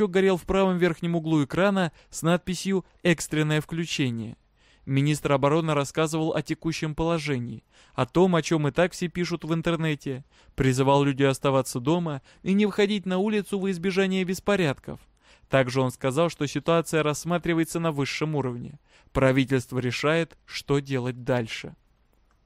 маячок горел в правом верхнем углу экрана с надписью «Экстренное включение». Министр обороны рассказывал о текущем положении, о том, о чем и так все пишут в интернете, призывал людей оставаться дома и не выходить на улицу во избежание беспорядков. Также он сказал, что ситуация рассматривается на высшем уровне. Правительство решает, что делать дальше.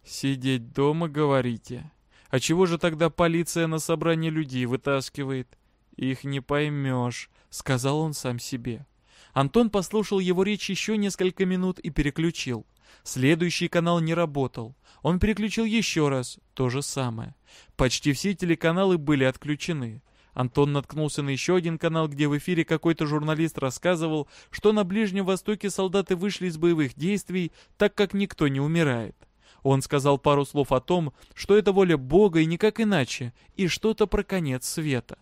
«Сидеть дома, говорите? А чего же тогда полиция на собрание людей вытаскивает?» «Их не поймешь», — сказал он сам себе. Антон послушал его речь еще несколько минут и переключил. Следующий канал не работал. Он переключил еще раз, то же самое. Почти все телеканалы были отключены. Антон наткнулся на еще один канал, где в эфире какой-то журналист рассказывал, что на Ближнем Востоке солдаты вышли из боевых действий, так как никто не умирает. Он сказал пару слов о том, что это воля Бога и никак иначе, и что-то про конец света.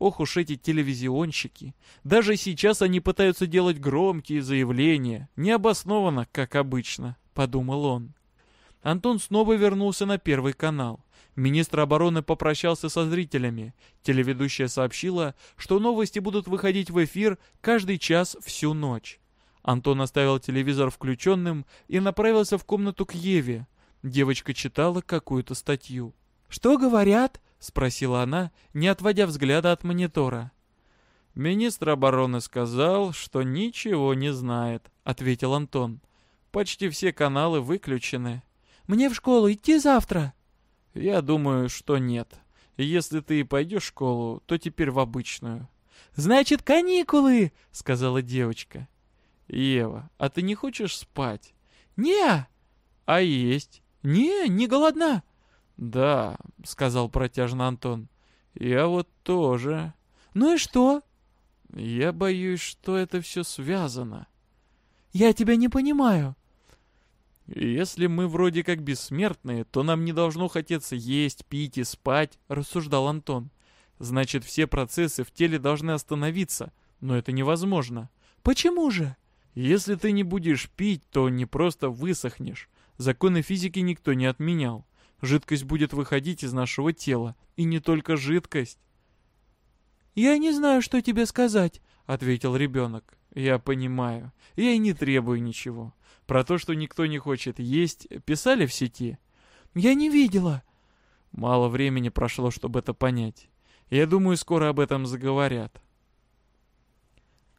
Ох уж эти телевизионщики. Даже сейчас они пытаются делать громкие заявления. Необоснованно, как обычно, подумал он. Антон снова вернулся на первый канал. Министр обороны попрощался со зрителями. Телеведущая сообщила, что новости будут выходить в эфир каждый час всю ночь. Антон оставил телевизор включенным и направился в комнату к Еве. Девочка читала какую-то статью. «Что говорят?» — спросила она, не отводя взгляда от монитора. «Министр обороны сказал, что ничего не знает», — ответил Антон. «Почти все каналы выключены». «Мне в школу идти завтра?» «Я думаю, что нет. Если ты пойдешь в школу, то теперь в обычную». «Значит, каникулы!» — сказала девочка. «Ева, а ты не хочешь спать?» «Не!» «А есть?» «Не, не голодна!» «Да», — сказал протяжно Антон. «Я вот тоже». «Ну и что?» «Я боюсь, что это все связано». «Я тебя не понимаю». «Если мы вроде как бессмертные, то нам не должно хотеться есть, пить и спать», — рассуждал Антон. «Значит, все процессы в теле должны остановиться, но это невозможно». «Почему же?» «Если ты не будешь пить, то не просто высохнешь. Законы физики никто не отменял. Жидкость будет выходить из нашего тела. И не только жидкость. «Я не знаю, что тебе сказать», — ответил ребенок. «Я понимаю. Я и не требую ничего. Про то, что никто не хочет есть, писали в сети?» «Я не видела». Мало времени прошло, чтобы это понять. Я думаю, скоро об этом заговорят.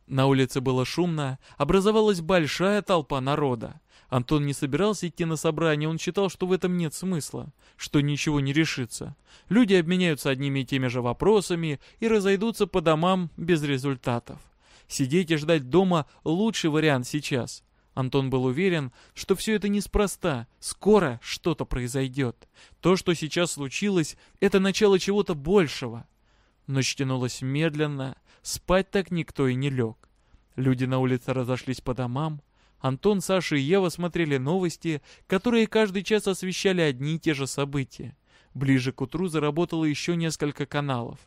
На улице было шумно, образовалась большая толпа народа. Антон не собирался идти на собрание, он считал, что в этом нет смысла, что ничего не решится. Люди обменяются одними и теми же вопросами и разойдутся по домам без результатов. Сидеть и ждать дома – лучший вариант сейчас. Антон был уверен, что все это неспроста, скоро что-то произойдет. То, что сейчас случилось, это начало чего-то большего. Ночь тянулась медленно, спать так никто и не лег. Люди на улице разошлись по домам, Антон, Саша и Ева смотрели новости, которые каждый час освещали одни и те же события. Ближе к утру заработало еще несколько каналов.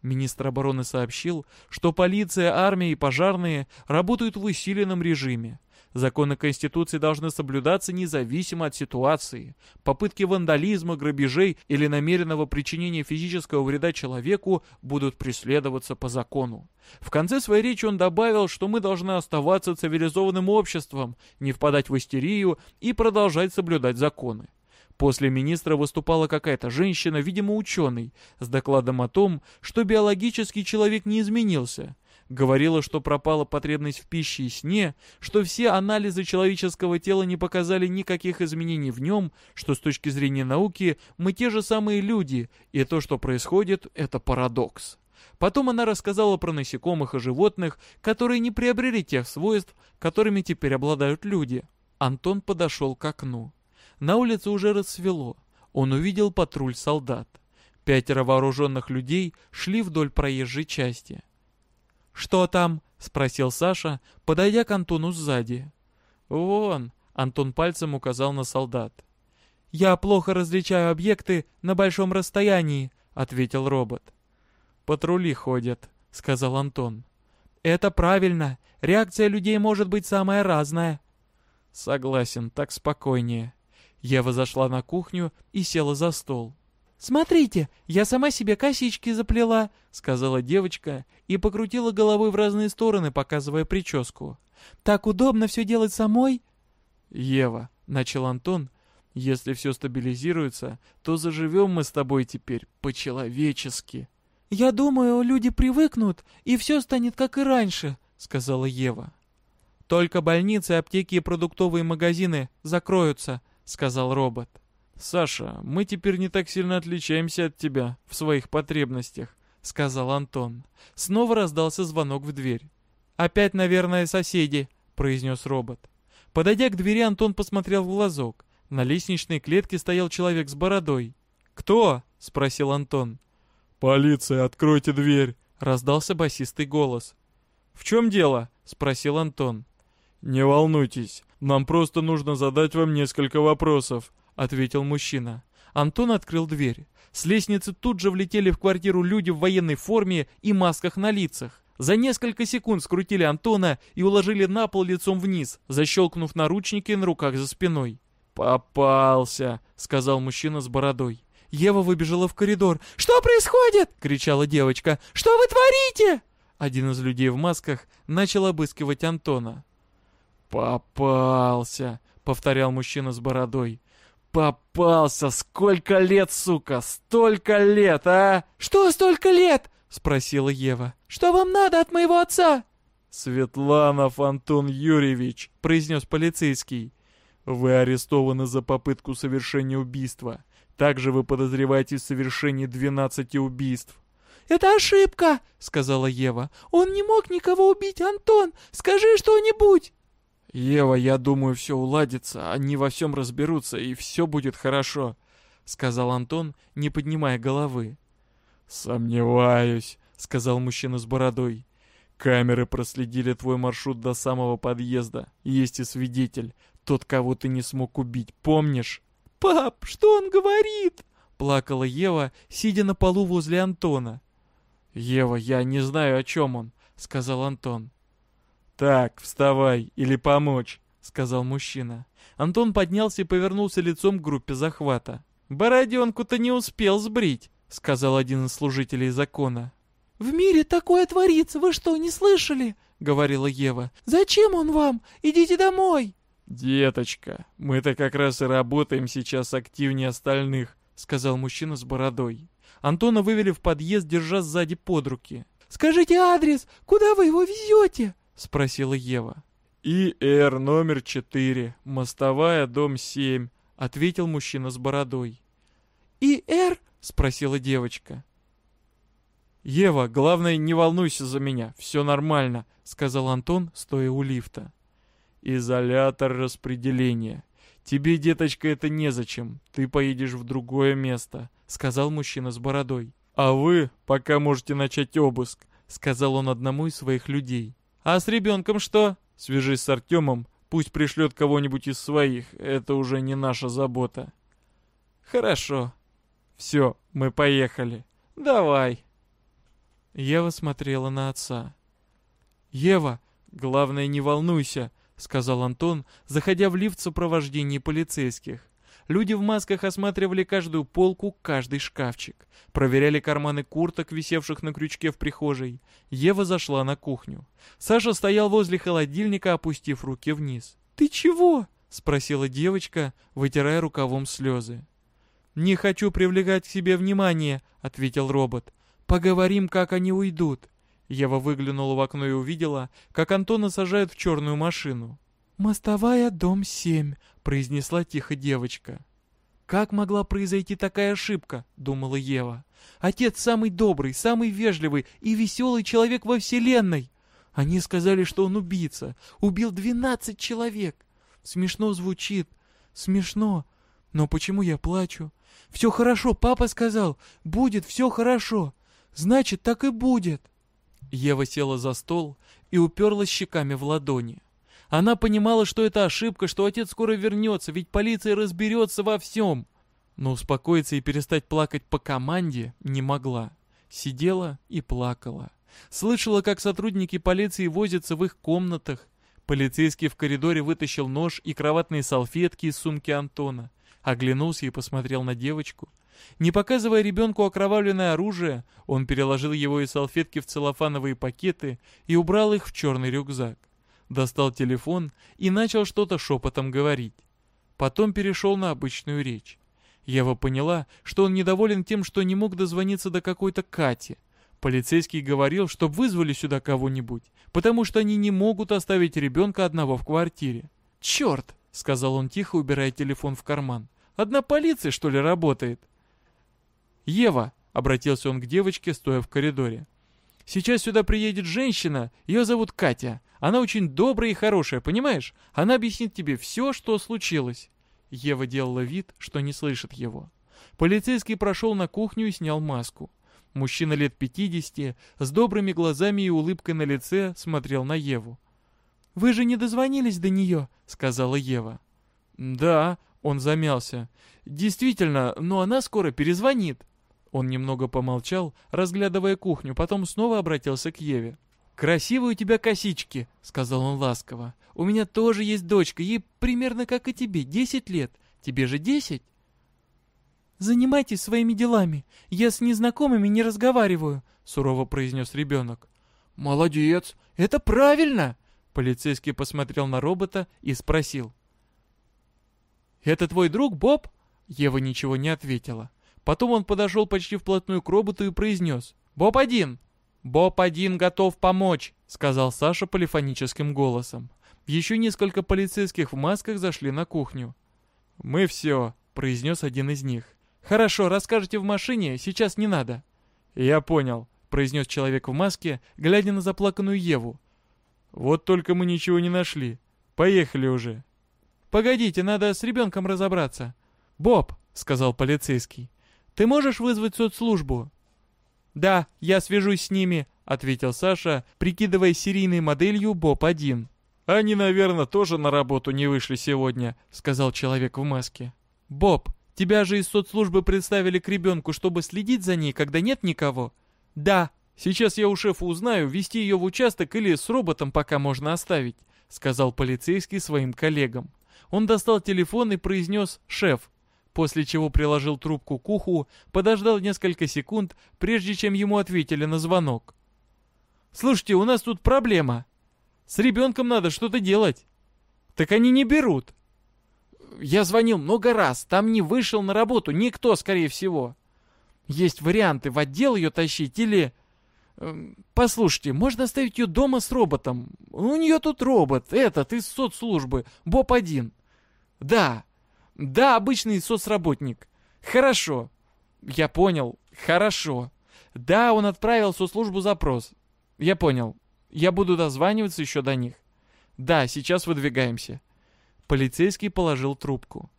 Министр обороны сообщил, что полиция, армия и пожарные работают в усиленном режиме. Законы Конституции должны соблюдаться независимо от ситуации. Попытки вандализма, грабежей или намеренного причинения физического вреда человеку будут преследоваться по закону. В конце своей речи он добавил, что мы должны оставаться цивилизованным обществом, не впадать в истерию и продолжать соблюдать законы. После министра выступала какая-то женщина, видимо ученый, с докладом о том, что биологический человек не изменился. Говорила, что пропала потребность в пище и сне, что все анализы человеческого тела не показали никаких изменений в нем, что с точки зрения науки мы те же самые люди, и то, что происходит, это парадокс. Потом она рассказала про насекомых и животных, которые не приобрели тех свойств, которыми теперь обладают люди. Антон подошел к окну. На улице уже рассвело. Он увидел патруль солдат. Пятеро вооруженных людей шли вдоль проезжей части. «Что там?» — спросил Саша, подойдя к Антону сзади. «Вон», — Антон пальцем указал на солдат. «Я плохо различаю объекты на большом расстоянии», — ответил робот. «Патрули ходят», — сказал Антон. «Это правильно. Реакция людей может быть самая разная». «Согласен, так спокойнее». Ева зашла на кухню и села за стол. «Смотрите, я сама себе косички заплела», — сказала девочка и покрутила головой в разные стороны, показывая прическу. «Так удобно все делать самой». «Ева», — начал Антон, — «если все стабилизируется, то заживем мы с тобой теперь по-человечески». «Я думаю, люди привыкнут, и все станет как и раньше», — сказала Ева. «Только больницы, аптеки и продуктовые магазины закроются», — сказал робот. «Саша, мы теперь не так сильно отличаемся от тебя в своих потребностях», — сказал Антон. Снова раздался звонок в дверь. «Опять, наверное, соседи», — произнес робот. Подойдя к двери, Антон посмотрел в глазок. На лестничной клетке стоял человек с бородой. «Кто?» — спросил Антон. «Полиция, откройте дверь!» — раздался басистый голос. «В чем дело?» — спросил Антон. «Не волнуйтесь, нам просто нужно задать вам несколько вопросов», — ответил мужчина. Антон открыл дверь. С лестницы тут же влетели в квартиру люди в военной форме и масках на лицах. За несколько секунд скрутили Антона и уложили на пол лицом вниз, защелкнув наручники на руках за спиной. «Попался», — сказал мужчина с бородой. Ева выбежала в коридор. «Что происходит?» — кричала девочка. «Что вы творите?» Один из людей в масках начал обыскивать Антона. «Попался», — повторял мужчина с бородой. «Попался! Сколько лет, сука! Столько лет, а!» «Что столько лет?» — спросила Ева. «Что вам надо от моего отца?» «Светланов Антон Юрьевич», — произнес полицейский. «Вы арестованы за попытку совершения убийства. Также вы подозреваете в совершении 12 убийств». «Это ошибка», — сказала Ева. «Он не мог никого убить, Антон! Скажи что-нибудь!» «Ева, я думаю, все уладится, они во всем разберутся, и все будет хорошо», — сказал Антон, не поднимая головы. «Сомневаюсь», — сказал мужчина с бородой. «Камеры проследили твой маршрут до самого подъезда. Есть и свидетель, тот, кого ты не смог убить, помнишь?» «Пап, что он говорит?» — плакала Ева, сидя на полу возле Антона. «Ева, я не знаю, о чем он», — сказал Антон. «Так, вставай, или помочь», — сказал мужчина. Антон поднялся и повернулся лицом к группе захвата. «Бороденку-то не успел сбрить», — сказал один из служителей закона. «В мире такое творится, вы что, не слышали?» — говорила Ева. «Зачем он вам? Идите домой!» «Деточка, мы-то как раз и работаем сейчас активнее остальных», — сказал мужчина с бородой. Антона вывели в подъезд, держа сзади под руки. «Скажите адрес, куда вы его везете?» — спросила Ева. «ИР номер четыре, мостовая, дом семь», — ответил мужчина с бородой. «ИР?» — спросила девочка. «Ева, главное, не волнуйся за меня, все нормально», — сказал Антон, стоя у лифта. «Изолятор распределения. Тебе, деточка, это незачем. Ты поедешь в другое место», — сказал мужчина с бородой. «А вы пока можете начать обыск», — сказал он одному из своих людей. «А с ребенком что?» «Свяжись с Артемом, пусть пришлет кого-нибудь из своих, это уже не наша забота». «Хорошо. Все, мы поехали. Давай». Ева смотрела на отца. «Ева, главное, не волнуйся», — сказал Антон, заходя в лифт в сопровождении полицейских. Люди в масках осматривали каждую полку, каждый шкафчик. Проверяли карманы курток, висевших на крючке в прихожей. Ева зашла на кухню. Саша стоял возле холодильника, опустив руки вниз. «Ты чего?» — спросила девочка, вытирая рукавом слезы. «Не хочу привлекать к себе внимание», — ответил робот. «Поговорим, как они уйдут». Ева выглянула в окно и увидела, как Антона сажают в черную машину. «Мостовая, дом 7», — произнесла тихо девочка. «Как могла произойти такая ошибка?» — думала Ева. «Отец самый добрый, самый вежливый и веселый человек во Вселенной. Они сказали, что он убийца, убил двенадцать человек. Смешно звучит, смешно. Но почему я плачу? Все хорошо, папа сказал, будет все хорошо. Значит, так и будет». Ева села за стол и уперлась щеками в ладони. Она понимала, что это ошибка, что отец скоро вернется, ведь полиция разберется во всем. Но успокоиться и перестать плакать по команде не могла. Сидела и плакала. Слышала, как сотрудники полиции возятся в их комнатах. Полицейский в коридоре вытащил нож и кроватные салфетки из сумки Антона. Оглянулся и посмотрел на девочку. Не показывая ребенку окровавленное оружие, он переложил его из салфетки в целлофановые пакеты и убрал их в черный рюкзак. Достал телефон и начал что-то шепотом говорить. Потом перешел на обычную речь. Ева поняла, что он недоволен тем, что не мог дозвониться до какой-то Кати. Полицейский говорил, чтобы вызвали сюда кого-нибудь, потому что они не могут оставить ребенка одного в квартире. «Черт!» — сказал он тихо, убирая телефон в карман. «Одна полиция, что ли, работает?» «Ева!» — обратился он к девочке, стоя в коридоре. «Сейчас сюда приедет женщина, ее зовут Катя. Она очень добрая и хорошая, понимаешь? Она объяснит тебе все, что случилось». Ева делала вид, что не слышит его. Полицейский прошел на кухню и снял маску. Мужчина лет пятидесяти, с добрыми глазами и улыбкой на лице, смотрел на Еву. «Вы же не дозвонились до нее», — сказала Ева. «Да», — он замялся. «Действительно, но она скоро перезвонит». Он немного помолчал, разглядывая кухню, потом снова обратился к Еве. «Красивые у тебя косички», — сказал он ласково. «У меня тоже есть дочка, ей примерно как и тебе, десять лет. Тебе же десять?» «Занимайтесь своими делами. Я с незнакомыми не разговариваю», — сурово произнес ребенок. «Молодец! Это правильно!» Полицейский посмотрел на робота и спросил. «Это твой друг Боб?» Ева ничего не ответила. Потом он подошел почти вплотную к роботу и произнес. «Боб один!» «Боб один готов помочь», — сказал Саша полифоническим голосом. Еще несколько полицейских в масках зашли на кухню. «Мы все», — произнес один из них. «Хорошо, расскажете в машине, сейчас не надо». «Я понял», — произнес человек в маске, глядя на заплаканную Еву. «Вот только мы ничего не нашли. Поехали уже». «Погодите, надо с ребенком разобраться». «Боб», — сказал полицейский, — «ты можешь вызвать соцслужбу?» «Да, я свяжусь с ними», — ответил Саша, прикидывая серийной моделью Боб-1. «Они, наверное, тоже на работу не вышли сегодня», — сказал человек в маске. «Боб, тебя же из соцслужбы представили к ребенку, чтобы следить за ней, когда нет никого?» «Да. Сейчас я у шефа узнаю, вести ее в участок или с роботом пока можно оставить», — сказал полицейский своим коллегам. Он достал телефон и произнес «Шеф, после чего приложил трубку к уху, подождал несколько секунд, прежде чем ему ответили на звонок. «Слушайте, у нас тут проблема. С ребенком надо что-то делать». «Так они не берут». «Я звонил много раз, там не вышел на работу никто, скорее всего». «Есть варианты в отдел ее тащить или...» эм, «Послушайте, можно оставить ее дома с роботом. У нее тут робот, этот, из соцслужбы, Боб-1». «Да, да, обычный соцработник. Хорошо. Я понял. Хорошо. Да, он отправил в соцслужбу запрос. Я понял. Я буду дозваниваться еще до них. Да, сейчас выдвигаемся. Полицейский положил трубку.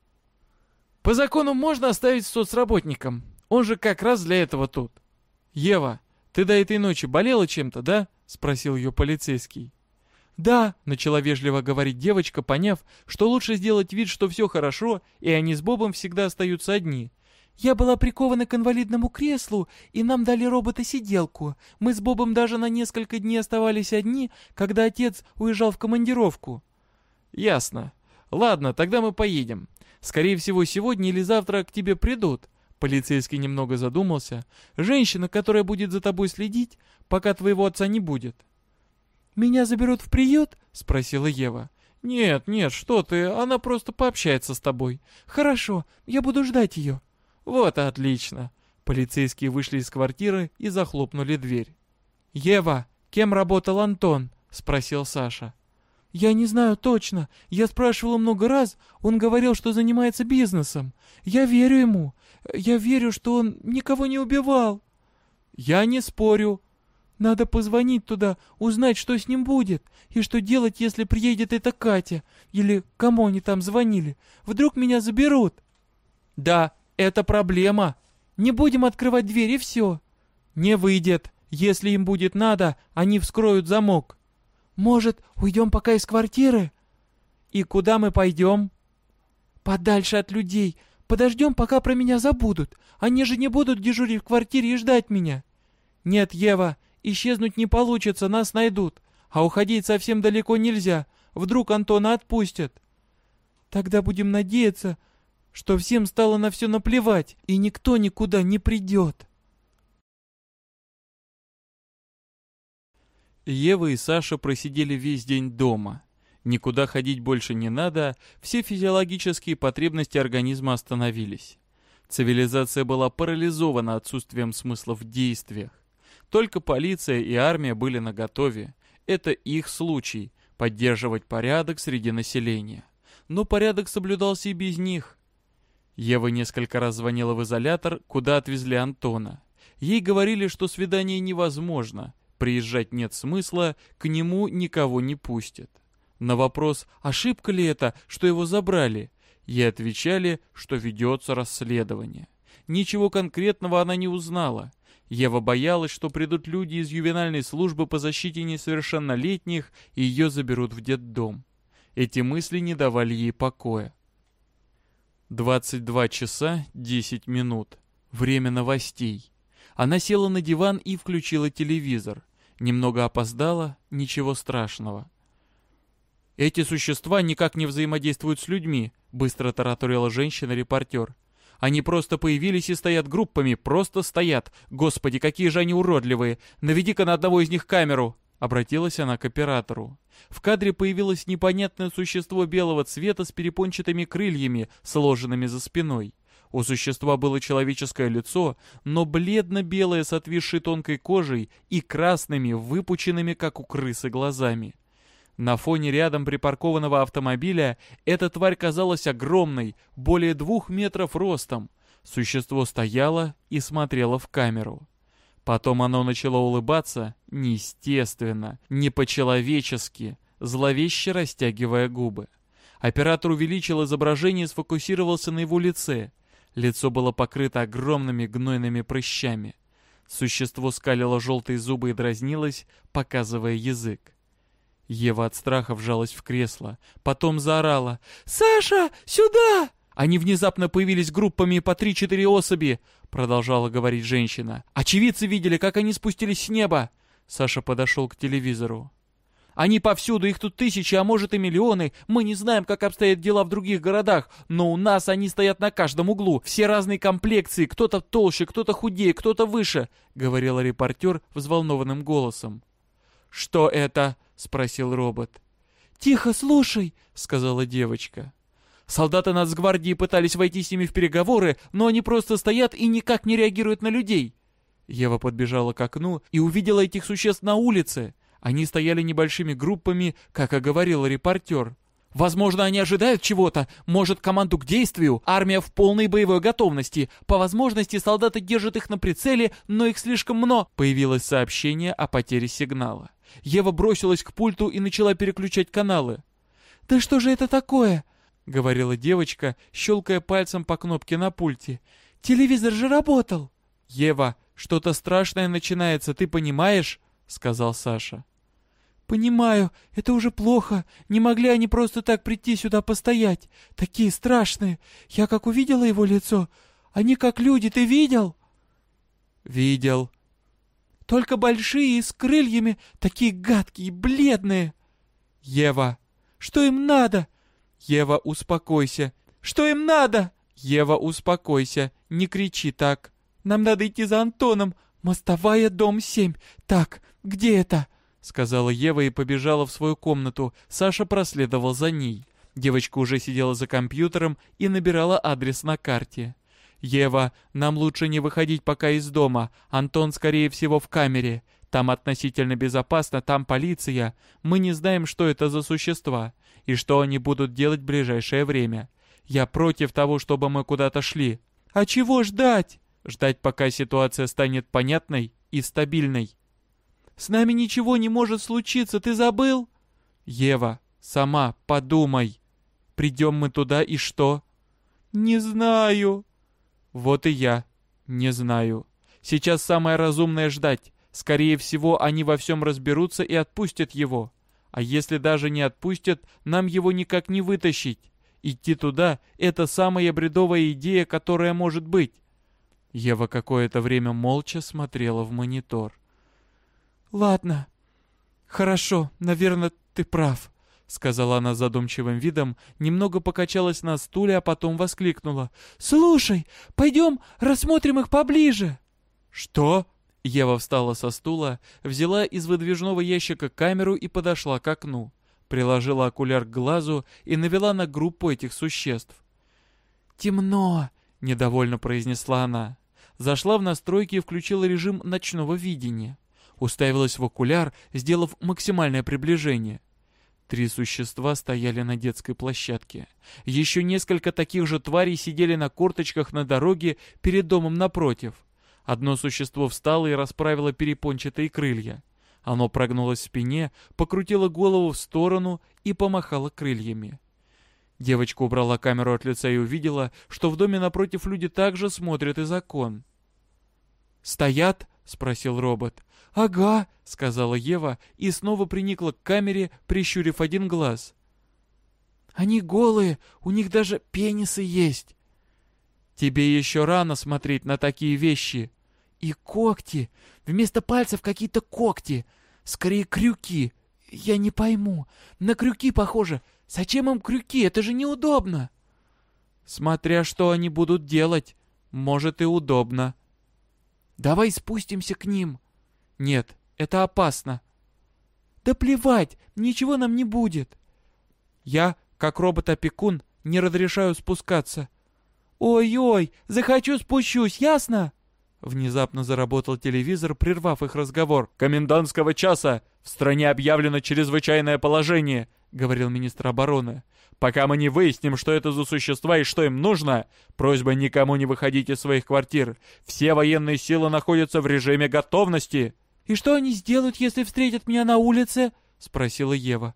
По закону можно оставить соцработником. Он же как раз для этого тут. Ева, ты до этой ночи болела чем-то, да? Спросил ее полицейский. «Да», — начала вежливо говорить девочка, поняв, что лучше сделать вид, что все хорошо, и они с Бобом всегда остаются одни. «Я была прикована к инвалидному креслу, и нам дали робота-сиделку. Мы с Бобом даже на несколько дней оставались одни, когда отец уезжал в командировку». «Ясно. Ладно, тогда мы поедем. Скорее всего, сегодня или завтра к тебе придут». Полицейский немного задумался. «Женщина, которая будет за тобой следить, пока твоего отца не будет». «Меня заберут в приют?» — спросила Ева. «Нет, нет, что ты, она просто пообщается с тобой». «Хорошо, я буду ждать ее». «Вот отлично». Полицейские вышли из квартиры и захлопнули дверь. «Ева, кем работал Антон?» — спросил Саша. «Я не знаю точно. Я спрашивала много раз. Он говорил, что занимается бизнесом. Я верю ему. Я верю, что он никого не убивал». «Я не спорю», надо позвонить туда, узнать, что с ним будет, и что делать, если приедет эта Катя, или кому они там звонили. Вдруг меня заберут. Да, это проблема. Не будем открывать дверь и все. Не выйдет. Если им будет надо, они вскроют замок. Может, уйдем пока из квартиры? И куда мы пойдем? Подальше от людей. Подождем, пока про меня забудут. Они же не будут дежурить в квартире и ждать меня. Нет, Ева, Исчезнуть не получится, нас найдут. А уходить совсем далеко нельзя. Вдруг Антона отпустят. Тогда будем надеяться, что всем стало на все наплевать, и никто никуда не придет. Ева и Саша просидели весь день дома. Никуда ходить больше не надо, все физиологические потребности организма остановились. Цивилизация была парализована отсутствием смысла в действиях. Только полиция и армия были наготове. Это их случай — поддерживать порядок среди населения. Но порядок соблюдался и без них. Ева несколько раз звонила в изолятор, куда отвезли Антона. Ей говорили, что свидание невозможно, приезжать нет смысла, к нему никого не пустят. На вопрос, ошибка ли это, что его забрали, ей отвечали, что ведется расследование. Ничего конкретного она не узнала. Ева боялась, что придут люди из ювенальной службы по защите несовершеннолетних и ее заберут в детдом. Эти мысли не давали ей покоя. 22 часа 10 минут. Время новостей. Она села на диван и включила телевизор. Немного опоздала, ничего страшного. «Эти существа никак не взаимодействуют с людьми», — быстро тараторила женщина-репортер. «Они просто появились и стоят группами, просто стоят. Господи, какие же они уродливые! Наведи-ка на одного из них камеру!» Обратилась она к оператору. В кадре появилось непонятное существо белого цвета с перепончатыми крыльями, сложенными за спиной. У существа было человеческое лицо, но бледно-белое с отвисшей тонкой кожей и красными, выпученными, как у крысы, глазами. На фоне рядом припаркованного автомобиля эта тварь казалась огромной, более двух метров ростом. Существо стояло и смотрело в камеру. Потом оно начало улыбаться неестественно, не по-человечески, зловеще растягивая губы. Оператор увеличил изображение и сфокусировался на его лице. Лицо было покрыто огромными гнойными прыщами. Существо скалило желтые зубы и дразнилось, показывая язык. Ева от страха вжалась в кресло, потом заорала «Саша, сюда!» Они внезапно появились группами по три-четыре особи, продолжала говорить женщина. Очевидцы видели, как они спустились с неба. Саша подошел к телевизору. Они повсюду, их тут тысячи, а может и миллионы. Мы не знаем, как обстоят дела в других городах, но у нас они стоят на каждом углу. Все разные комплекции, кто-то толще, кто-то худее, кто-то выше», — говорила репортер взволнованным голосом. «Что это?» — спросил робот. «Тихо, слушай», — сказала девочка. Солдаты нацгвардии пытались войти с ними в переговоры, но они просто стоят и никак не реагируют на людей. Ева подбежала к окну и увидела этих существ на улице. Они стояли небольшими группами, как и говорил репортер. Возможно, они ожидают чего-то, может, команду к действию, армия в полной боевой готовности. По возможности, солдаты держат их на прицеле, но их слишком много. Появилось сообщение о потере сигнала. Ева бросилась к пульту и начала переключать каналы. «Да что же это такое?» — говорила девочка, щелкая пальцем по кнопке на пульте. «Телевизор же работал!» «Ева, что-то страшное начинается, ты понимаешь?» — сказал Саша. «Понимаю, это уже плохо. Не могли они просто так прийти сюда постоять. Такие страшные. Я как увидела его лицо. Они как люди, ты видел?» «Видел». «Только большие с крыльями, такие гадкие, бледные». «Ева». «Что им надо?» «Ева, успокойся». «Что им надо?» «Ева, успокойся, не кричи так». «Нам надо идти за Антоном. Мостовая, дом 7. Так, где это?» Сказала Ева и побежала в свою комнату. Саша проследовал за ней. Девочка уже сидела за компьютером и набирала адрес на карте. «Ева, нам лучше не выходить пока из дома. Антон, скорее всего, в камере. Там относительно безопасно, там полиция. Мы не знаем, что это за существа и что они будут делать в ближайшее время. Я против того, чтобы мы куда-то шли. А чего ждать? Ждать, пока ситуация станет понятной и стабильной. С нами ничего не может случиться, ты забыл? Ева, сама подумай. Придем мы туда и что? Не знаю. Вот и я не знаю. Сейчас самое разумное ждать. Скорее всего, они во всем разберутся и отпустят его. А если даже не отпустят, нам его никак не вытащить. Идти туда — это самая бредовая идея, которая может быть. Ева какое-то время молча смотрела в монитор. «Ладно. Хорошо, наверное, ты прав. — сказала она задумчивым видом, немного покачалась на стуле, а потом воскликнула. «Слушай, пойдем рассмотрим их поближе!» «Что?» Ева встала со стула, взяла из выдвижного ящика камеру и подошла к окну. Приложила окуляр к глазу и навела на группу этих существ. «Темно!» — недовольно произнесла она. Зашла в настройки и включила режим ночного видения. Уставилась в окуляр, сделав максимальное приближение. Три существа стояли на детской площадке. Еще несколько таких же тварей сидели на корточках на дороге перед домом напротив. Одно существо встало и расправило перепончатые крылья. Оно прогнулось в спине, покрутило голову в сторону и помахало крыльями. Девочка убрала камеру от лица и увидела, что в доме напротив люди также смотрят из окон. «Стоят?» — спросил робот. «Ага», — сказала Ева и снова приникла к камере, прищурив один глаз. «Они голые, у них даже пенисы есть». «Тебе еще рано смотреть на такие вещи». «И когти! Вместо пальцев какие-то когти! Скорее крюки! Я не пойму. На крюки похоже. Зачем им крюки? Это же неудобно!» «Смотря что они будут делать. Может и удобно». «Давай спустимся к ним». «Нет, это опасно». «Да плевать, ничего нам не будет». «Я, как робот-опекун, не разрешаю спускаться». «Ой-ой, захочу спущусь, ясно?» Внезапно заработал телевизор, прервав их разговор. «Комендантского часа! В стране объявлено чрезвычайное положение!» — говорил министр обороны. «Пока мы не выясним, что это за существа и что им нужно, просьба никому не выходить из своих квартир. Все военные силы находятся в режиме готовности!» «И что они сделают, если встретят меня на улице?» — спросила Ева.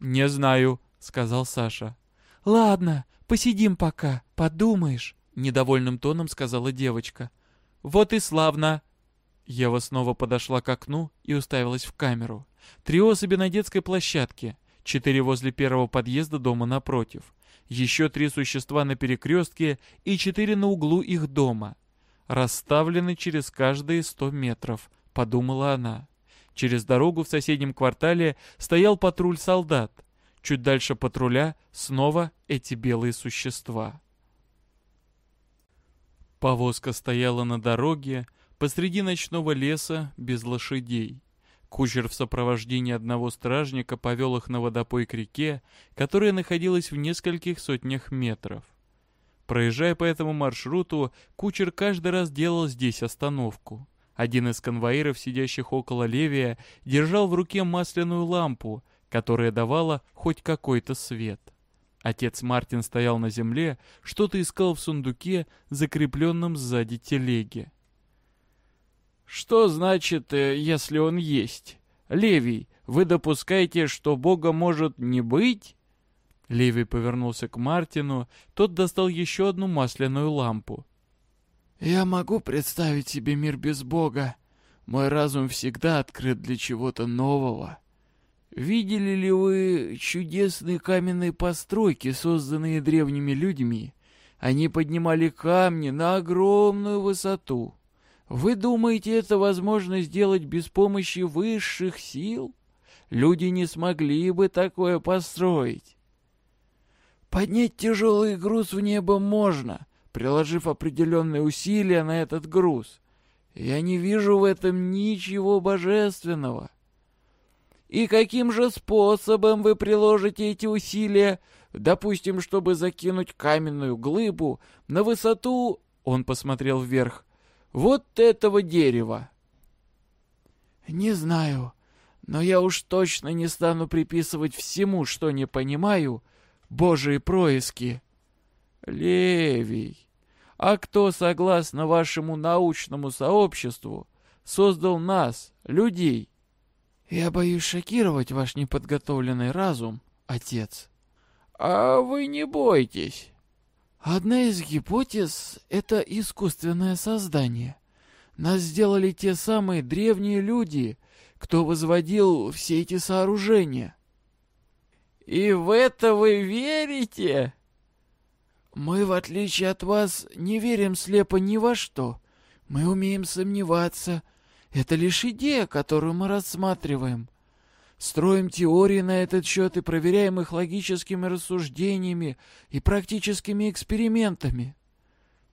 «Не знаю», — сказал Саша. «Ладно, посидим пока, подумаешь», — недовольным тоном сказала девочка. «Вот и славно!» Ева снова подошла к окну и уставилась в камеру. Три особи на детской площадке, четыре возле первого подъезда дома напротив, еще три существа на перекрестке и четыре на углу их дома. Расставлены через каждые сто метров, подумала она. Через дорогу в соседнем квартале стоял патруль солдат. Чуть дальше патруля снова эти белые существа. Повозка стояла на дороге, посреди ночного леса, без лошадей. Кучер в сопровождении одного стражника повел их на водопой к реке, которая находилась в нескольких сотнях метров. Проезжая по этому маршруту, кучер каждый раз делал здесь остановку. Один из конвоиров, сидящих около Левия, держал в руке масляную лампу, которая давала хоть какой-то свет. Отец Мартин стоял на земле, что-то искал в сундуке, закрепленном сзади телеги. «Что значит, э, если он есть? Левий, вы допускаете, что Бога может не быть?» Левий повернулся к Мартину, тот достал еще одну масляную лампу. «Я могу представить себе мир без Бога. Мой разум всегда открыт для чего-то нового», Видели ли вы чудесные каменные постройки, созданные древними людьми? Они поднимали камни на огромную высоту. Вы думаете, это возможно сделать без помощи высших сил? Люди не смогли бы такое построить. Поднять тяжелый груз в небо можно, приложив определенные усилия на этот груз. Я не вижу в этом ничего божественного. И каким же способом вы приложите эти усилия? Допустим, чтобы закинуть каменную глыбу на высоту, он посмотрел вверх, вот этого дерева. Не знаю, но я уж точно не стану приписывать всему, что не понимаю, божьи происки. Левий, а кто, согласно вашему научному сообществу, создал нас, людей? Я боюсь шокировать ваш неподготовленный разум, отец. А вы не бойтесь. Одна из гипотез — это искусственное создание. Нас сделали те самые древние люди, кто возводил все эти сооружения. И в это вы верите? Мы, в отличие от вас, не верим слепо ни во что. Мы умеем сомневаться — это лишь идея, которую мы рассматриваем. Строим теории на этот счет и проверяем их логическими рассуждениями и практическими экспериментами.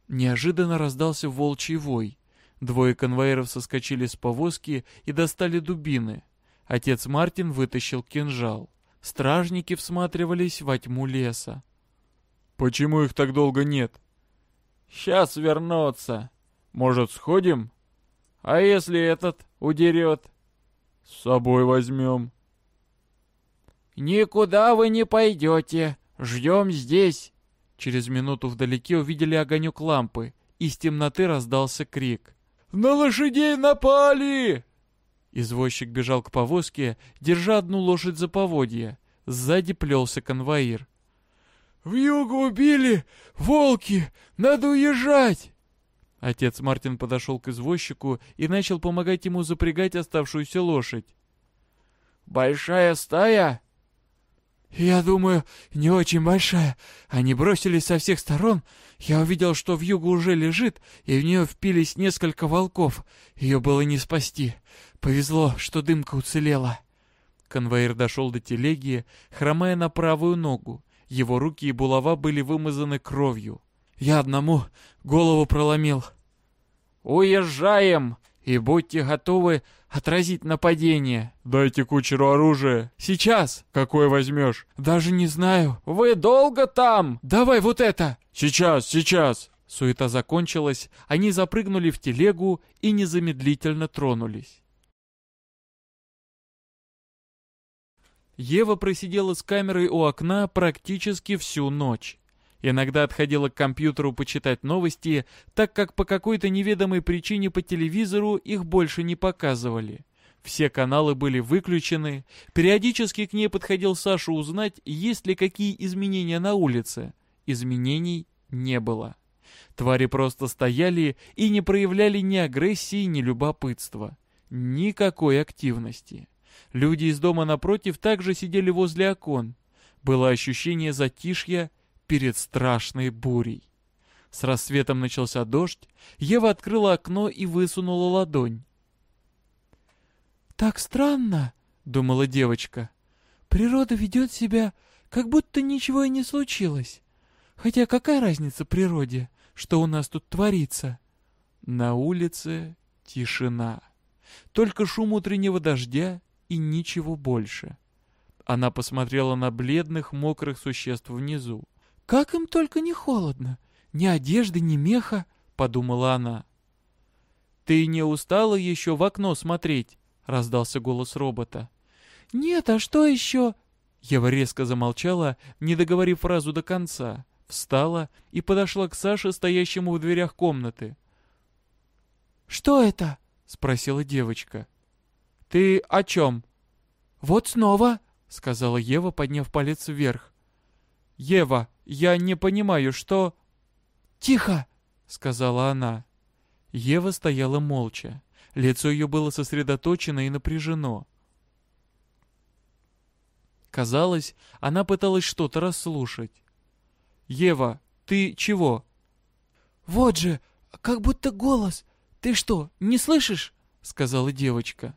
Неожиданно раздался волчий вой. Двое конвоиров соскочили с повозки и достали дубины. Отец Мартин вытащил кинжал. Стражники всматривались во тьму леса. «Почему их так долго нет?» «Сейчас вернутся. Может, сходим? А если этот удерет?» «С собой возьмем». «Никуда вы не пойдете. Ждем здесь». Через минуту вдалеке увидели огонек лампы. Из темноты раздался крик. «На лошадей напали!» Извозчик бежал к повозке, держа одну лошадь за поводья. Сзади плелся конвоир. «В югу убили! Волки! Надо уезжать!» Отец Мартин подошел к извозчику и начал помогать ему запрягать оставшуюся лошадь. «Большая стая?» «Я думаю, не очень большая. Они бросились со всех сторон. Я увидел, что в югу уже лежит, и в нее впились несколько волков. Ее было не спасти. Повезло, что дымка уцелела». Конвоир дошел до телеги, хромая на правую ногу. Его руки и булава были вымазаны кровью. Я одному голову проломил. «Уезжаем! И будьте готовы отразить нападение!» «Дайте кучеру оружие!» «Сейчас!» «Какое возьмешь?» «Даже не знаю!» «Вы долго там?» «Давай вот это!» «Сейчас, сейчас!» Суета закончилась, они запрыгнули в телегу и незамедлительно тронулись. Ева просидела с камерой у окна практически всю ночь. Иногда отходила к компьютеру почитать новости, так как по какой-то неведомой причине по телевизору их больше не показывали. Все каналы были выключены. Периодически к ней подходил Саша узнать, есть ли какие изменения на улице. Изменений не было. Твари просто стояли и не проявляли ни агрессии, ни любопытства. Никакой активности. Люди из дома напротив также сидели возле окон. Было ощущение затишья перед страшной бурей. С рассветом начался дождь, Ева открыла окно и высунула ладонь. «Так странно», — думала девочка. «Природа ведет себя, как будто ничего и не случилось. Хотя какая разница природе, что у нас тут творится?» На улице тишина. Только шум утреннего дождя и ничего больше. Она посмотрела на бледных, мокрых существ внизу. «Как им только не холодно! Ни одежды, ни меха!» — подумала она. «Ты не устала еще в окно смотреть?» — раздался голос робота. «Нет, а что еще?» Ева резко замолчала, не договорив фразу до конца, встала и подошла к Саше, стоящему в дверях комнаты. «Что это?» — спросила девочка. «Ты о чем?» «Вот снова», — сказала Ева, подняв палец вверх. «Ева, я не понимаю, что...» «Тихо!» — сказала она. Ева стояла молча. Лицо ее было сосредоточено и напряжено. Казалось, она пыталась что-то расслушать. «Ева, ты чего?» «Вот же, как будто голос. Ты что, не слышишь?» — сказала девочка.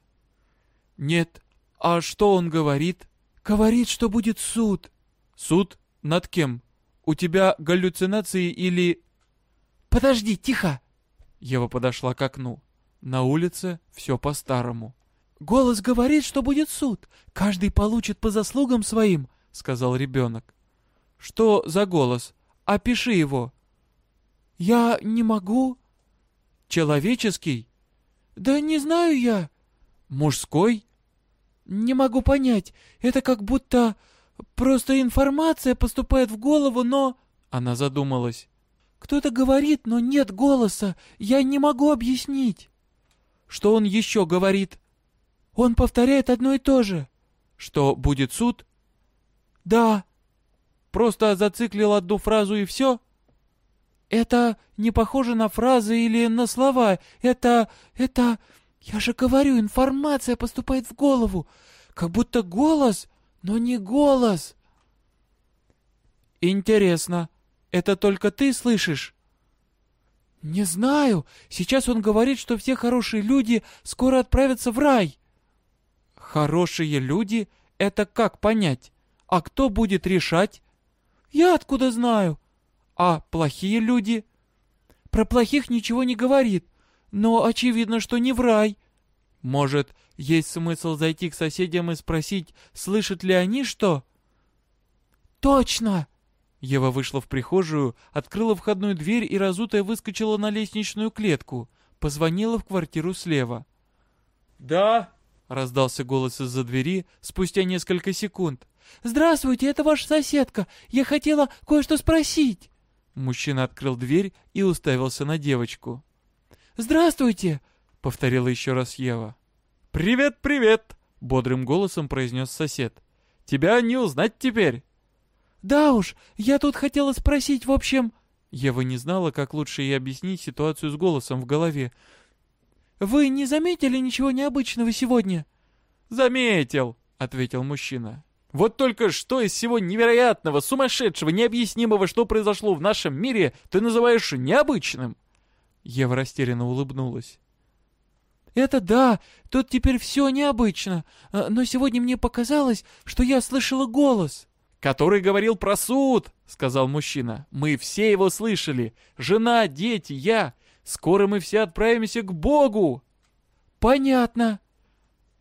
«Нет. А что он говорит?» «Говорит, что будет суд». «Суд? Над кем? У тебя галлюцинации или...» «Подожди, тихо!» Ева подошла к окну. На улице все по-старому. «Голос говорит, что будет суд. Каждый получит по заслугам своим», — сказал ребенок. «Что за голос? Опиши его». «Я не могу». «Человеческий?» «Да не знаю я». «Мужской?» «Не могу понять. Это как будто просто информация поступает в голову, но...» Она задумалась. «Кто-то говорит, но нет голоса. Я не могу объяснить». «Что он еще говорит?» «Он повторяет одно и то же». «Что, будет суд?» «Да». «Просто зациклил одну фразу и все?» «Это не похоже на фразы или на слова. Это... это... «Я же говорю, информация поступает в голову, как будто голос, но не голос». «Интересно, это только ты слышишь?» «Не знаю. Сейчас он говорит, что все хорошие люди скоро отправятся в рай». Хорошие люди — это как понять? А кто будет решать? Я откуда знаю? А плохие люди? Про плохих ничего не говорит, но очевидно, что не в рай. Может, есть смысл зайти к соседям и спросить, слышат ли они что? Точно! Ева вышла в прихожую, открыла входную дверь и разутая выскочила на лестничную клетку. Позвонила в квартиру слева. «Да?» — раздался голос из-за двери спустя несколько секунд. «Здравствуйте, это ваша соседка. Я хотела кое-что спросить». Мужчина открыл дверь и уставился на девочку. «Здравствуйте!» — повторила еще раз Ева. «Привет, привет!» — бодрым голосом произнес сосед. «Тебя не узнать теперь!» «Да уж, я тут хотела спросить, в общем...» Ева не знала, как лучше ей объяснить ситуацию с голосом в голове. «Вы не заметили ничего необычного сегодня?» «Заметил», — ответил мужчина. «Вот только что из всего невероятного, сумасшедшего, необъяснимого, что произошло в нашем мире, ты называешь необычным?» Ева растерянно улыбнулась. «Это да, тут теперь все необычно, а, но сегодня мне показалось, что я слышала голос». «Который говорил про суд», — сказал мужчина. «Мы все его слышали. Жена, дети, я. Скоро мы все отправимся к Богу!» «Понятно!»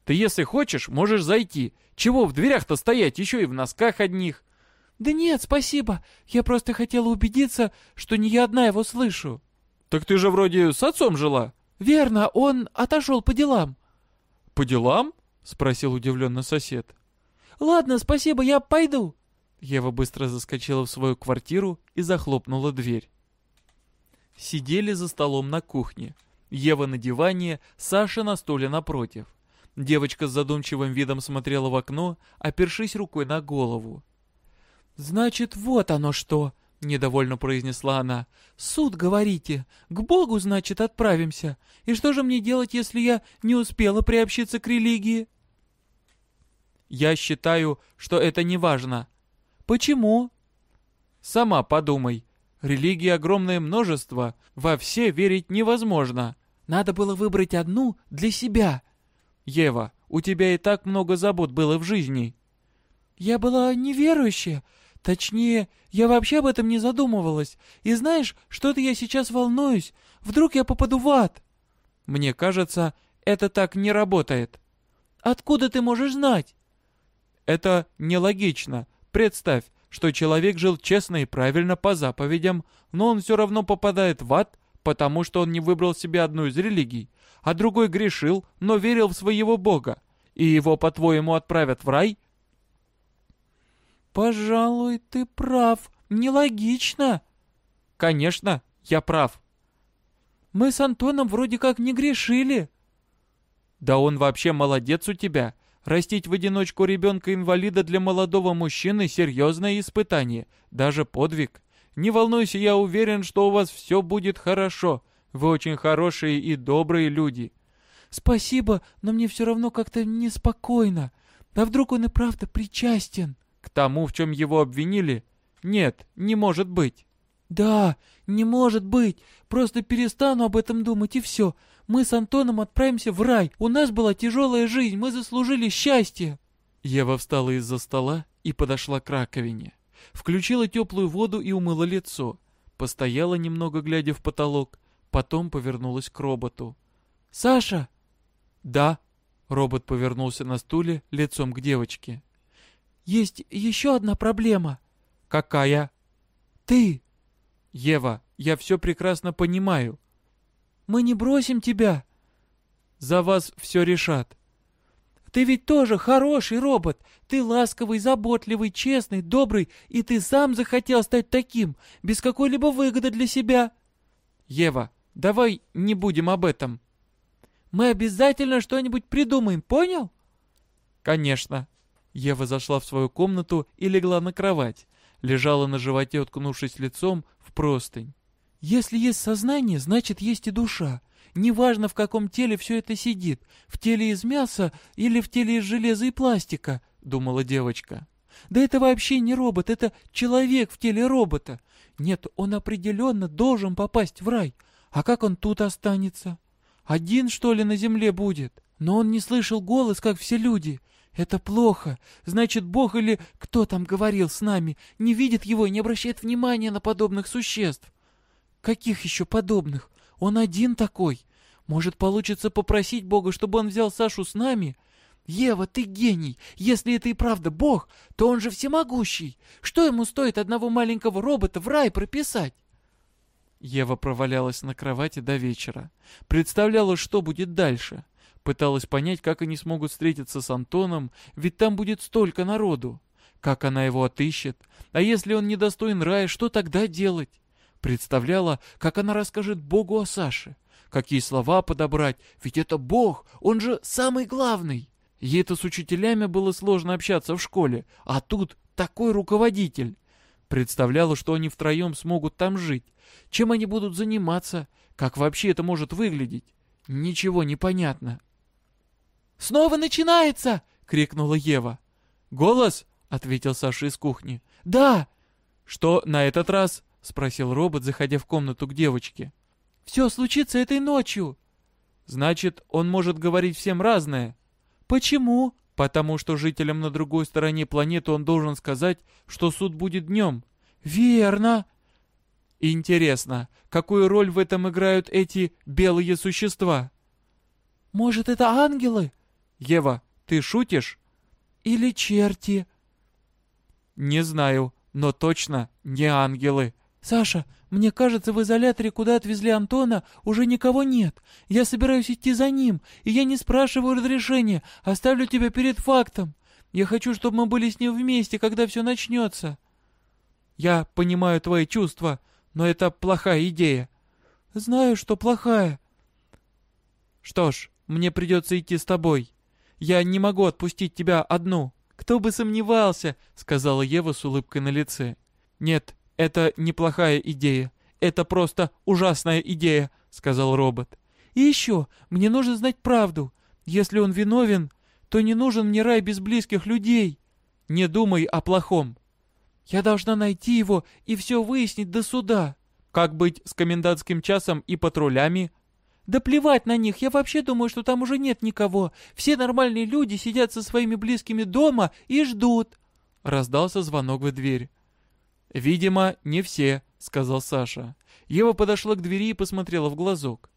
«Ты, если хочешь, можешь зайти. Чего в дверях-то стоять, еще и в носках одних?» «Да нет, спасибо. Я просто хотела убедиться, что не я одна его слышу». «Так ты же вроде с отцом жила?» «Верно, он отошел по делам». «По делам?» — спросил удивленно сосед. «Ладно, спасибо, я пойду». Ева быстро заскочила в свою квартиру и захлопнула дверь. Сидели за столом на кухне. Ева на диване, Саша на стуле напротив. Девочка с задумчивым видом смотрела в окно, опершись рукой на голову. «Значит, вот оно что!» — недовольно произнесла она. «Суд, говорите. К Богу, значит, отправимся. И что же мне делать, если я не успела приобщиться к религии?» «Я считаю, что это не важно». «Почему?» «Сама подумай. Религий огромное множество, во все верить невозможно. Надо было выбрать одну для себя. Ева, у тебя и так много забот было в жизни. Я была неверующая. Точнее, я вообще об этом не задумывалась. И знаешь, что-то я сейчас волнуюсь. Вдруг я попаду в ад. Мне кажется, это так не работает. Откуда ты можешь знать? Это нелогично. Представь, что человек жил честно и правильно по заповедям, но он все равно попадает в ад, потому что он не выбрал себе одну из религий, а другой грешил, но верил в своего Бога, и его, по-твоему, отправят в рай? «Пожалуй, ты прав. Нелогично». «Конечно, я прав». «Мы с Антоном вроде как не грешили». «Да он вообще молодец у тебя. Растить в одиночку ребенка-инвалида для молодого мужчины – серьезное испытание, даже подвиг. Не волнуйся, я уверен, что у вас все будет хорошо. Вы очень хорошие и добрые люди». «Спасибо, но мне все равно как-то неспокойно. А вдруг он и правда причастен?» «К тому, в чем его обвинили? Нет, не может быть». «Да, не может быть. Просто перестану об этом думать, и все. Мы с Антоном отправимся в рай. У нас была тяжелая жизнь, мы заслужили счастье». Ева встала из-за стола и подошла к раковине. Включила теплую воду и умыла лицо. Постояла немного, глядя в потолок. Потом повернулась к роботу. «Саша!» «Да». Робот повернулся на стуле лицом к девочке. «Есть еще одна проблема». «Какая?» «Ты!» «Ева, я все прекрасно понимаю. Мы не бросим тебя. За вас все решат. Ты ведь тоже хороший робот. Ты ласковый, заботливый, честный, добрый, и ты сам захотел стать таким, без какой-либо выгоды для себя. Ева, давай не будем об этом. Мы обязательно что-нибудь придумаем, понял? Конечно. Ева зашла в свою комнату и легла на кровать. Лежала на животе, уткнувшись лицом в простынь. Если есть сознание, значит есть и душа. Неважно, в каком теле все это сидит, в теле из мяса или в теле из железа и пластика, думала девочка. Да это вообще не робот, это человек в теле робота. Нет, он определенно должен попасть в рай. А как он тут останется? Один, что ли, на земле будет? но он не слышал голос, как все люди. Это плохо. Значит, Бог или кто там говорил с нами, не видит его и не обращает внимания на подобных существ. Каких еще подобных? Он один такой. Может, получится попросить Бога, чтобы он взял Сашу с нами? Ева, ты гений. Если это и правда Бог, то он же всемогущий. Что ему стоит одного маленького робота в рай прописать? Ева провалялась на кровати до вечера. Представляла, что будет дальше. Пыталась понять, как они смогут встретиться с Антоном, ведь там будет столько народу. Как она его отыщет? А если он недостоин рая, что тогда делать? Представляла, как она расскажет Богу о Саше. Какие слова подобрать, ведь это Бог, он же самый главный. Ей-то с учителями было сложно общаться в школе, а тут такой руководитель. Представляла, что они втроем смогут там жить. Чем они будут заниматься? Как вообще это может выглядеть? Ничего не понятно. «Снова начинается!» — крикнула Ева. «Голос?» — ответил Саша из кухни. «Да!» «Что на этот раз?» — спросил робот, заходя в комнату к девочке. «Все случится этой ночью». «Значит, он может говорить всем разное?» «Почему?» «Потому что жителям на другой стороне планеты он должен сказать, что суд будет днем». «Верно». «Интересно, какую роль в этом играют эти белые существа?» «Может, это ангелы?» «Ева, ты шутишь?» «Или черти?» «Не знаю, но точно не ангелы». «Саша, мне кажется, в изоляторе, куда отвезли Антона, уже никого нет. Я собираюсь идти за ним, и я не спрашиваю разрешения, оставлю тебя перед фактом. Я хочу, чтобы мы были с ним вместе, когда все начнется». «Я понимаю твои чувства, но это плохая идея». «Знаю, что плохая». «Что ж, мне придется идти с тобой. Я не могу отпустить тебя одну». «Кто бы сомневался», — сказала Ева с улыбкой на лице. «Нет, это неплохая идея. Это просто ужасная идея», — сказал робот. «И еще, мне нужно знать правду. Если он виновен, то не нужен мне рай без близких людей. Не думай о плохом. Я должна найти его и все выяснить до суда». «Как быть с комендантским часом и патрулями?» Да плевать на них, я вообще думаю, что там уже нет никого. Все нормальные люди сидят со своими близкими дома и ждут. Раздался звонок в дверь. «Видимо, не все», — сказал Саша. Ева подошла к двери и посмотрела в глазок.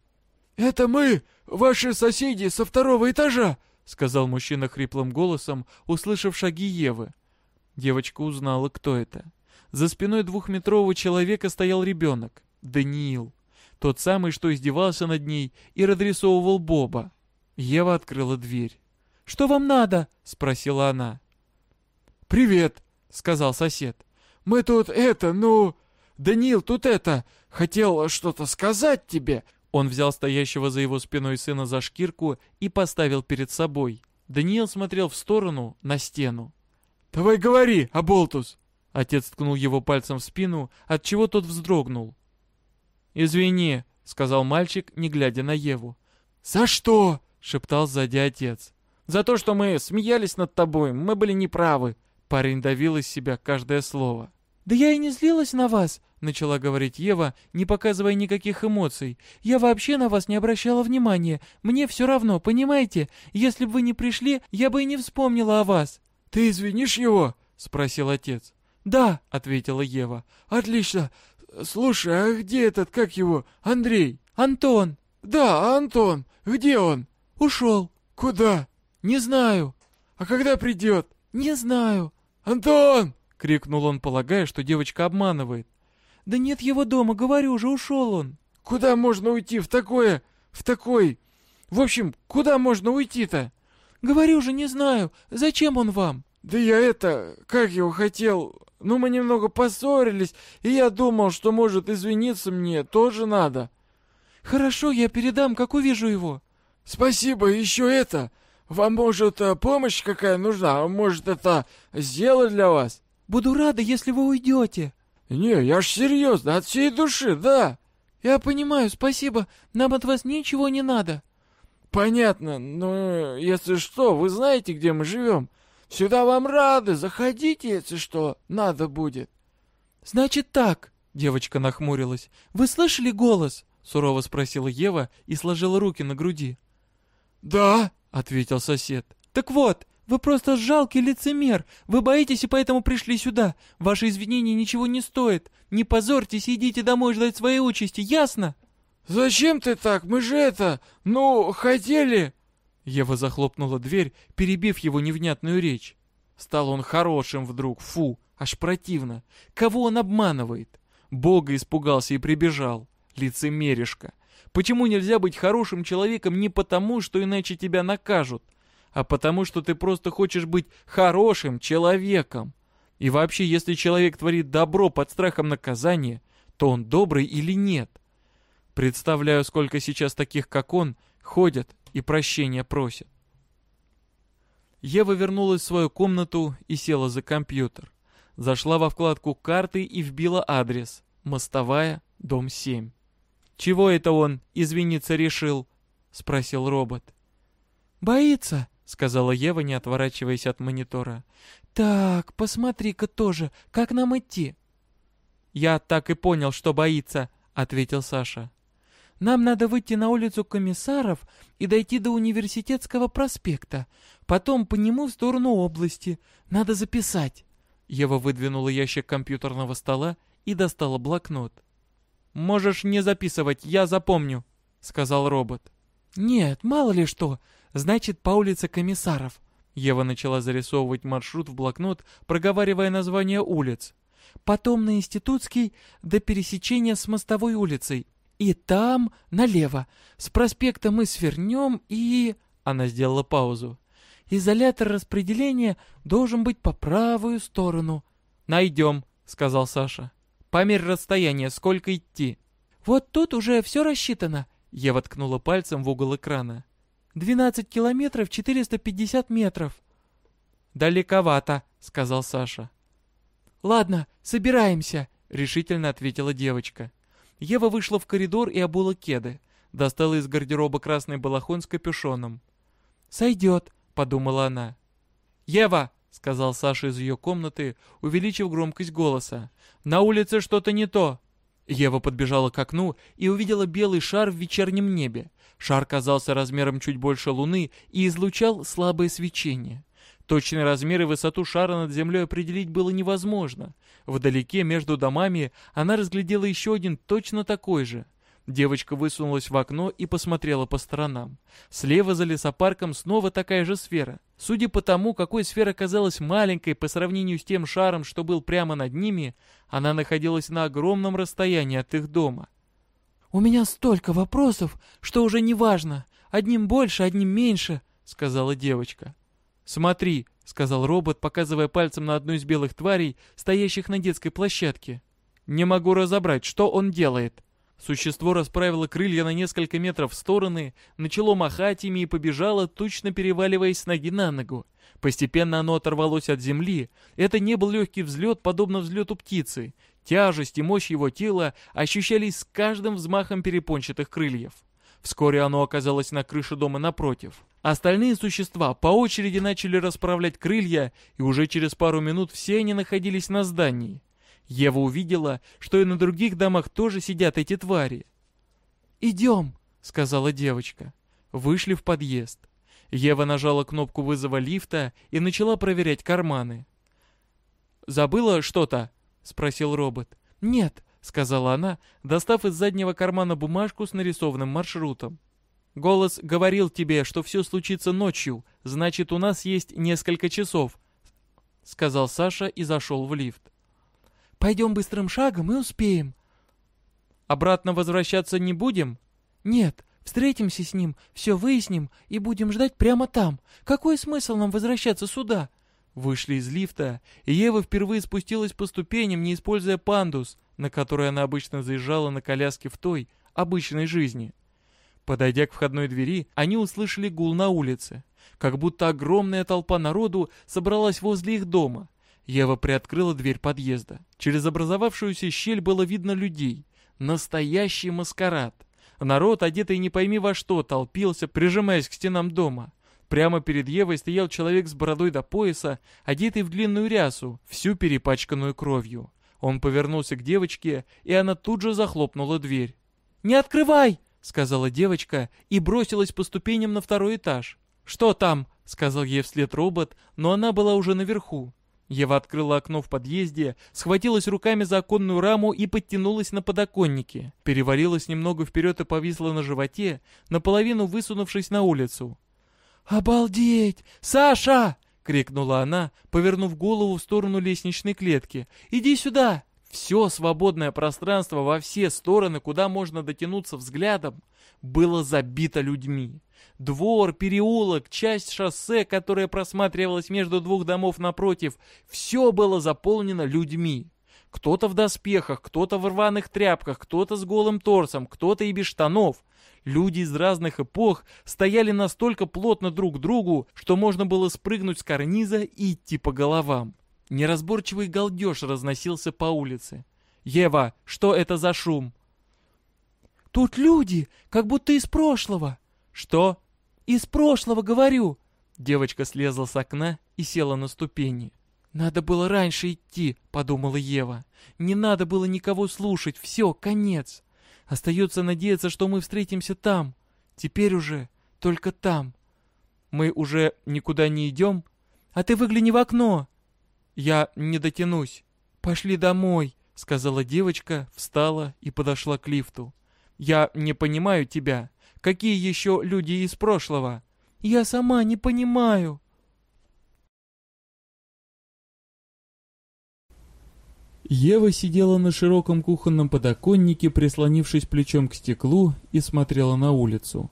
«Это мы, ваши соседи со второго этажа», — сказал мужчина хриплым голосом, услышав шаги Евы. Девочка узнала, кто это. За спиной двухметрового человека стоял ребенок, Даниил. Тот самый, что издевался над ней и разрисовывал Боба. Ева открыла дверь. «Что вам надо?» — спросила она. «Привет», — сказал сосед. «Мы тут это, ну... Даниил тут это... Хотел что-то сказать тебе». Он взял стоящего за его спиной сына за шкирку и поставил перед собой. Даниил смотрел в сторону, на стену. «Давай говори, Аболтус!» Отец ткнул его пальцем в спину, от чего тот вздрогнул. «Извини», — сказал мальчик, не глядя на Еву. «За что?» — шептал сзади отец. «За то, что мы смеялись над тобой, мы были неправы». Парень давил из себя каждое слово. «Да я и не злилась на вас», — начала говорить Ева, не показывая никаких эмоций. «Я вообще на вас не обращала внимания. Мне все равно, понимаете? Если бы вы не пришли, я бы и не вспомнила о вас». «Ты извинишь его?» — спросил отец. «Да», — ответила Ева. «Отлично. «Слушай, а где этот, как его, Андрей?» «Антон». «Да, Антон. Где он?» «Ушел». «Куда?» «Не знаю». «А когда придет?» «Не знаю». «Антон!» — крикнул он, полагая, что девочка обманывает. «Да нет его дома, говорю уже ушел он». «Куда можно уйти в такое... в такой... В общем, куда можно уйти-то?» «Говорю же, не знаю. Зачем он вам?» «Да я это... как его хотел... Ну, мы немного поссорились, и я думал, что, может, извиниться мне тоже надо. Хорошо, я передам, как увижу его. Спасибо, еще это. Вам, может, э, помощь какая нужна? Может, это сделать для вас? Буду рада, если вы уйдете. Не, я ж серьезно, от всей души, да. Я понимаю, спасибо. Нам от вас ничего не надо. Понятно, но если что, вы знаете, где мы живем. Сюда вам рады, заходите, если что надо будет. Значит так, девочка нахмурилась. Вы слышали голос? Сурово спросила Ева и сложила руки на груди. «Да», — ответил сосед. «Так вот, вы просто жалкий лицемер. Вы боитесь и поэтому пришли сюда. Ваши извинения ничего не стоят. Не позорьтесь, идите домой ждать своей участи, ясно?» «Зачем ты так? Мы же это... Ну, хотели...» Ева захлопнула дверь, перебив его невнятную речь. Стал он хорошим вдруг, фу, аж противно. Кого он обманывает? Бога испугался и прибежал. Лицемеришка. Почему нельзя быть хорошим человеком не потому, что иначе тебя накажут, а потому, что ты просто хочешь быть хорошим человеком? И вообще, если человек творит добро под страхом наказания, то он добрый или нет? Представляю, сколько сейчас таких, как он, ходят и прощения просят. Ева вернулась в свою комнату и села за компьютер. Зашла во вкладку карты и вбила адрес. Мостовая, дом 7. «Чего это он, извиниться решил?» — спросил робот. «Боится», — сказала Ева, не отворачиваясь от монитора. «Так, посмотри-ка тоже, как нам идти?» «Я так и понял, что боится», — ответил Саша. Нам надо выйти на улицу комиссаров и дойти до университетского проспекта. Потом по нему в сторону области. Надо записать». Ева выдвинула ящик компьютерного стола и достала блокнот. «Можешь не записывать, я запомню», — сказал робот. «Нет, мало ли что. Значит, по улице комиссаров». Ева начала зарисовывать маршрут в блокнот, проговаривая названия улиц. «Потом на Институтский до пересечения с мостовой улицей. И там налево. С проспекта мы свернем и...» Она сделала паузу. «Изолятор распределения должен быть по правую сторону». «Найдем», — сказал Саша. «Померь расстояние, сколько идти». «Вот тут уже все рассчитано», — Ева ткнула пальцем в угол экрана. «12 километров 450 метров». «Далековато», — сказал Саша. «Ладно, собираемся», — решительно ответила девочка. Ева вышла в коридор и обула кеды. Достала из гардероба красный балахон с капюшоном. «Сойдет», — подумала она. «Ева!» — сказал Саша из ее комнаты, увеличив громкость голоса. «На улице что-то не то!» Ева подбежала к окну и увидела белый шар в вечернем небе. Шар казался размером чуть больше луны и излучал слабое свечение. Точный размер и высоту шара над землей определить было невозможно. Вдалеке, между домами, она разглядела еще один точно такой же. Девочка высунулась в окно и посмотрела по сторонам. Слева за лесопарком снова такая же сфера. Судя по тому, какой сфера казалась маленькой по сравнению с тем шаром, что был прямо над ними, она находилась на огромном расстоянии от их дома. «У меня столько вопросов, что уже не важно. Одним больше, одним меньше», — сказала девочка. «Смотри», — сказал робот, показывая пальцем на одну из белых тварей, стоящих на детской площадке. «Не могу разобрать, что он делает». Существо расправило крылья на несколько метров в стороны, начало махать ими и побежало, точно переваливаясь с ноги на ногу. Постепенно оно оторвалось от земли. Это не был легкий взлет, подобно взлету птицы. Тяжесть и мощь его тела ощущались с каждым взмахом перепончатых крыльев. Вскоре оно оказалось на крыше дома напротив. Остальные существа по очереди начали расправлять крылья, и уже через пару минут все они находились на здании. Ева увидела, что и на других домах тоже сидят эти твари. «Идем», — сказала девочка. Вышли в подъезд. Ева нажала кнопку вызова лифта и начала проверять карманы. «Забыла что-то?» — спросил робот. «Нет, сказала она, достав из заднего кармана бумажку с нарисованным маршрутом. «Голос говорил тебе, что все случится ночью, значит, у нас есть несколько часов», — сказал Саша и зашел в лифт. «Пойдем быстрым шагом и успеем». «Обратно возвращаться не будем?» «Нет, встретимся с ним, все выясним и будем ждать прямо там. Какой смысл нам возвращаться сюда?» Вышли из лифта, и Ева впервые спустилась по ступеням, не используя пандус, на который она обычно заезжала на коляске в той, обычной жизни. Подойдя к входной двери, они услышали гул на улице. Как будто огромная толпа народу собралась возле их дома. Ева приоткрыла дверь подъезда. Через образовавшуюся щель было видно людей. Настоящий маскарад. Народ, одетый не пойми во что, толпился, прижимаясь к стенам дома. Прямо перед Евой стоял человек с бородой до пояса, одетый в длинную рясу, всю перепачканную кровью. Он повернулся к девочке, и она тут же захлопнула дверь. «Не открывай!» — сказала девочка и бросилась по ступеням на второй этаж. «Что там?» — сказал ей вслед робот, но она была уже наверху. Ева открыла окно в подъезде, схватилась руками за оконную раму и подтянулась на подоконнике. Перевалилась немного вперед и повисла на животе, наполовину высунувшись на улицу. «Обалдеть! Саша!» — крикнула она, повернув голову в сторону лестничной клетки. «Иди сюда!» Все свободное пространство во все стороны, куда можно дотянуться взглядом, было забито людьми. Двор, переулок, часть шоссе, которое просматривалось между двух домов напротив, все было заполнено людьми. Кто-то в доспехах, кто-то в рваных тряпках, кто-то с голым торсом, кто-то и без штанов. Люди из разных эпох стояли настолько плотно друг к другу, что можно было спрыгнуть с карниза и идти по головам. Неразборчивый галдеж разносился по улице. «Ева, что это за шум?» «Тут люди, как будто из прошлого». «Что?» «Из прошлого, говорю!» Девочка слезла с окна и села на ступени. «Надо было раньше идти», — подумала Ева. «Не надо было никого слушать, все, конец. Остается надеяться, что мы встретимся там. Теперь уже только там. Мы уже никуда не идем? А ты выгляни в окно!» «Я не дотянусь. Пошли домой», — сказала девочка, встала и подошла к лифту. «Я не понимаю тебя. Какие еще люди из прошлого?» «Я сама не понимаю». Ева сидела на широком кухонном подоконнике, прислонившись плечом к стеклу и смотрела на улицу.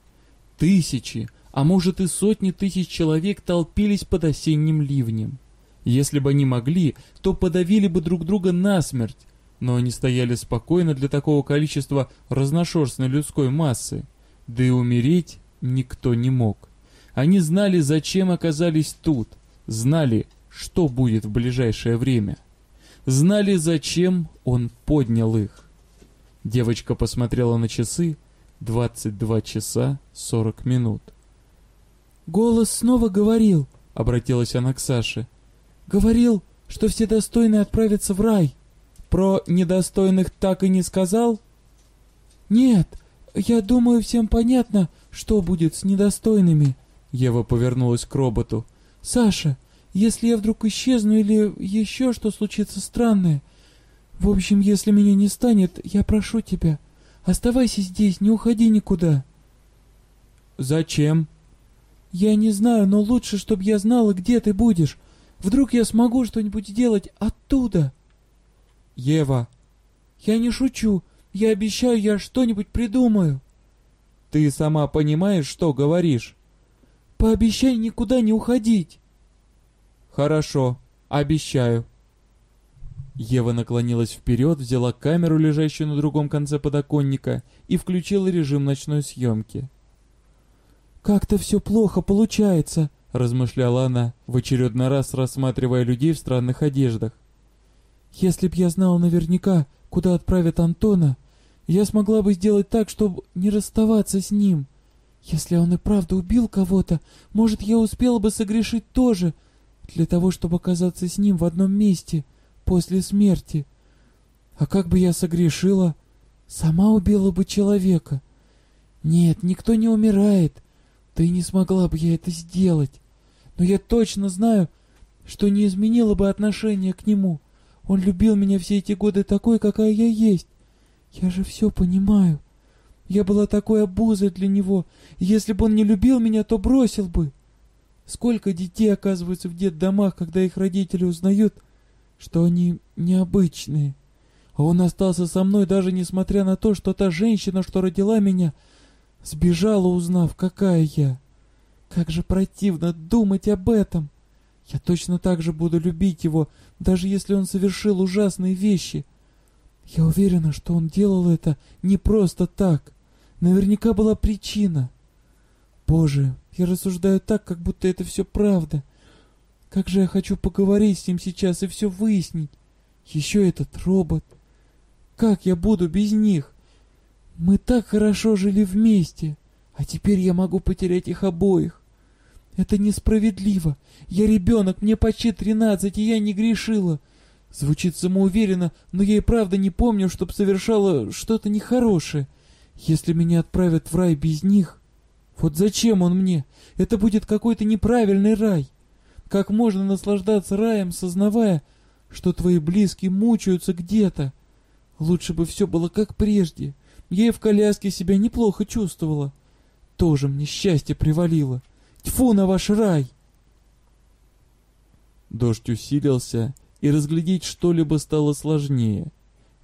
Тысячи, а может и сотни тысяч человек толпились под осенним ливнем. Если бы они могли, то подавили бы друг друга насмерть, но они стояли спокойно для такого количества разношерстной людской массы, да и умереть никто не мог. Они знали, зачем оказались тут, знали, что будет в ближайшее время. Знали, зачем он поднял их. Девочка посмотрела на часы. 22 часа 40 минут. «Голос снова говорил», — обратилась она к Саше. Говорил, что все достойные отправятся в рай. Про недостойных так и не сказал? Нет, я думаю, всем понятно, что будет с недостойными. Ева повернулась к роботу. Саша, если я вдруг исчезну или еще что случится странное... В общем, если меня не станет, я прошу тебя, оставайся здесь, не уходи никуда. Зачем? Я не знаю, но лучше, чтобы я знала, где ты будешь. Вдруг я смогу что-нибудь сделать оттуда? Ева. Я не шучу. Я обещаю, я что-нибудь придумаю. Ты сама понимаешь, что говоришь? Пообещай никуда не уходить. Хорошо, обещаю. Ева наклонилась вперед, взяла камеру, лежащую на другом конце подоконника, и включила режим ночной съемки. «Как-то все плохо получается», размышляла она, в очередной раз рассматривая людей в странных одеждах. «Если б я знала наверняка, куда отправят Антона, я смогла бы сделать так, чтобы не расставаться с ним. Если он и правда убил кого-то, может, я успела бы согрешить тоже, для того, чтобы оказаться с ним в одном месте после смерти. А как бы я согрешила? Сама убила бы человека. Нет, никто не умирает, да и не смогла бы я это сделать но я точно знаю, что не изменила бы отношение к нему. Он любил меня все эти годы такой, какая я есть. Я же все понимаю. Я была такой обузой для него, и если бы он не любил меня, то бросил бы. Сколько детей оказываются в детдомах, когда их родители узнают, что они необычные. А он остался со мной, даже несмотря на то, что та женщина, что родила меня, сбежала, узнав, какая я. Как же противно думать об этом. Я точно так же буду любить его, даже если он совершил ужасные вещи. Я уверена, что он делал это не просто так. Наверняка была причина. Боже, я рассуждаю так, как будто это все правда. Как же я хочу поговорить с ним сейчас и все выяснить. Еще этот робот. Как я буду без них? Мы так хорошо жили вместе, а теперь я могу потерять их обоих. Это несправедливо. Я ребенок, мне почти тринадцать, и я не грешила. Звучит самоуверенно, но я и правда не помню, чтоб совершала что-то нехорошее. Если меня отправят в рай без них, вот зачем он мне? Это будет какой-то неправильный рай. Как можно наслаждаться раем, сознавая, что твои близкие мучаются где-то? Лучше бы все было как прежде. Я и в коляске себя неплохо чувствовала. Тоже мне счастье привалило. Тьфу на ваш рай! Дождь усилился, и разглядеть что-либо стало сложнее.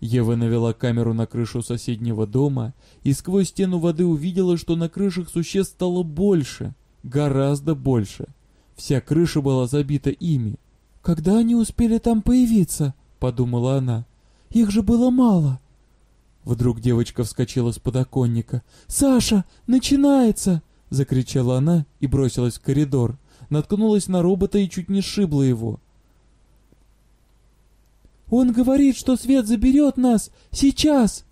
Ева навела камеру на крышу соседнего дома и сквозь стену воды увидела, что на крышах существ стало больше, гораздо больше. Вся крыша была забита ими. «Когда они успели там появиться?» — подумала она. «Их же было мало». Вдруг девочка вскочила с подоконника. «Саша, начинается!» — закричала она и бросилась в коридор. Наткнулась на робота и чуть не сшибла его. Он говорит, что свет заберет нас! Сейчас!»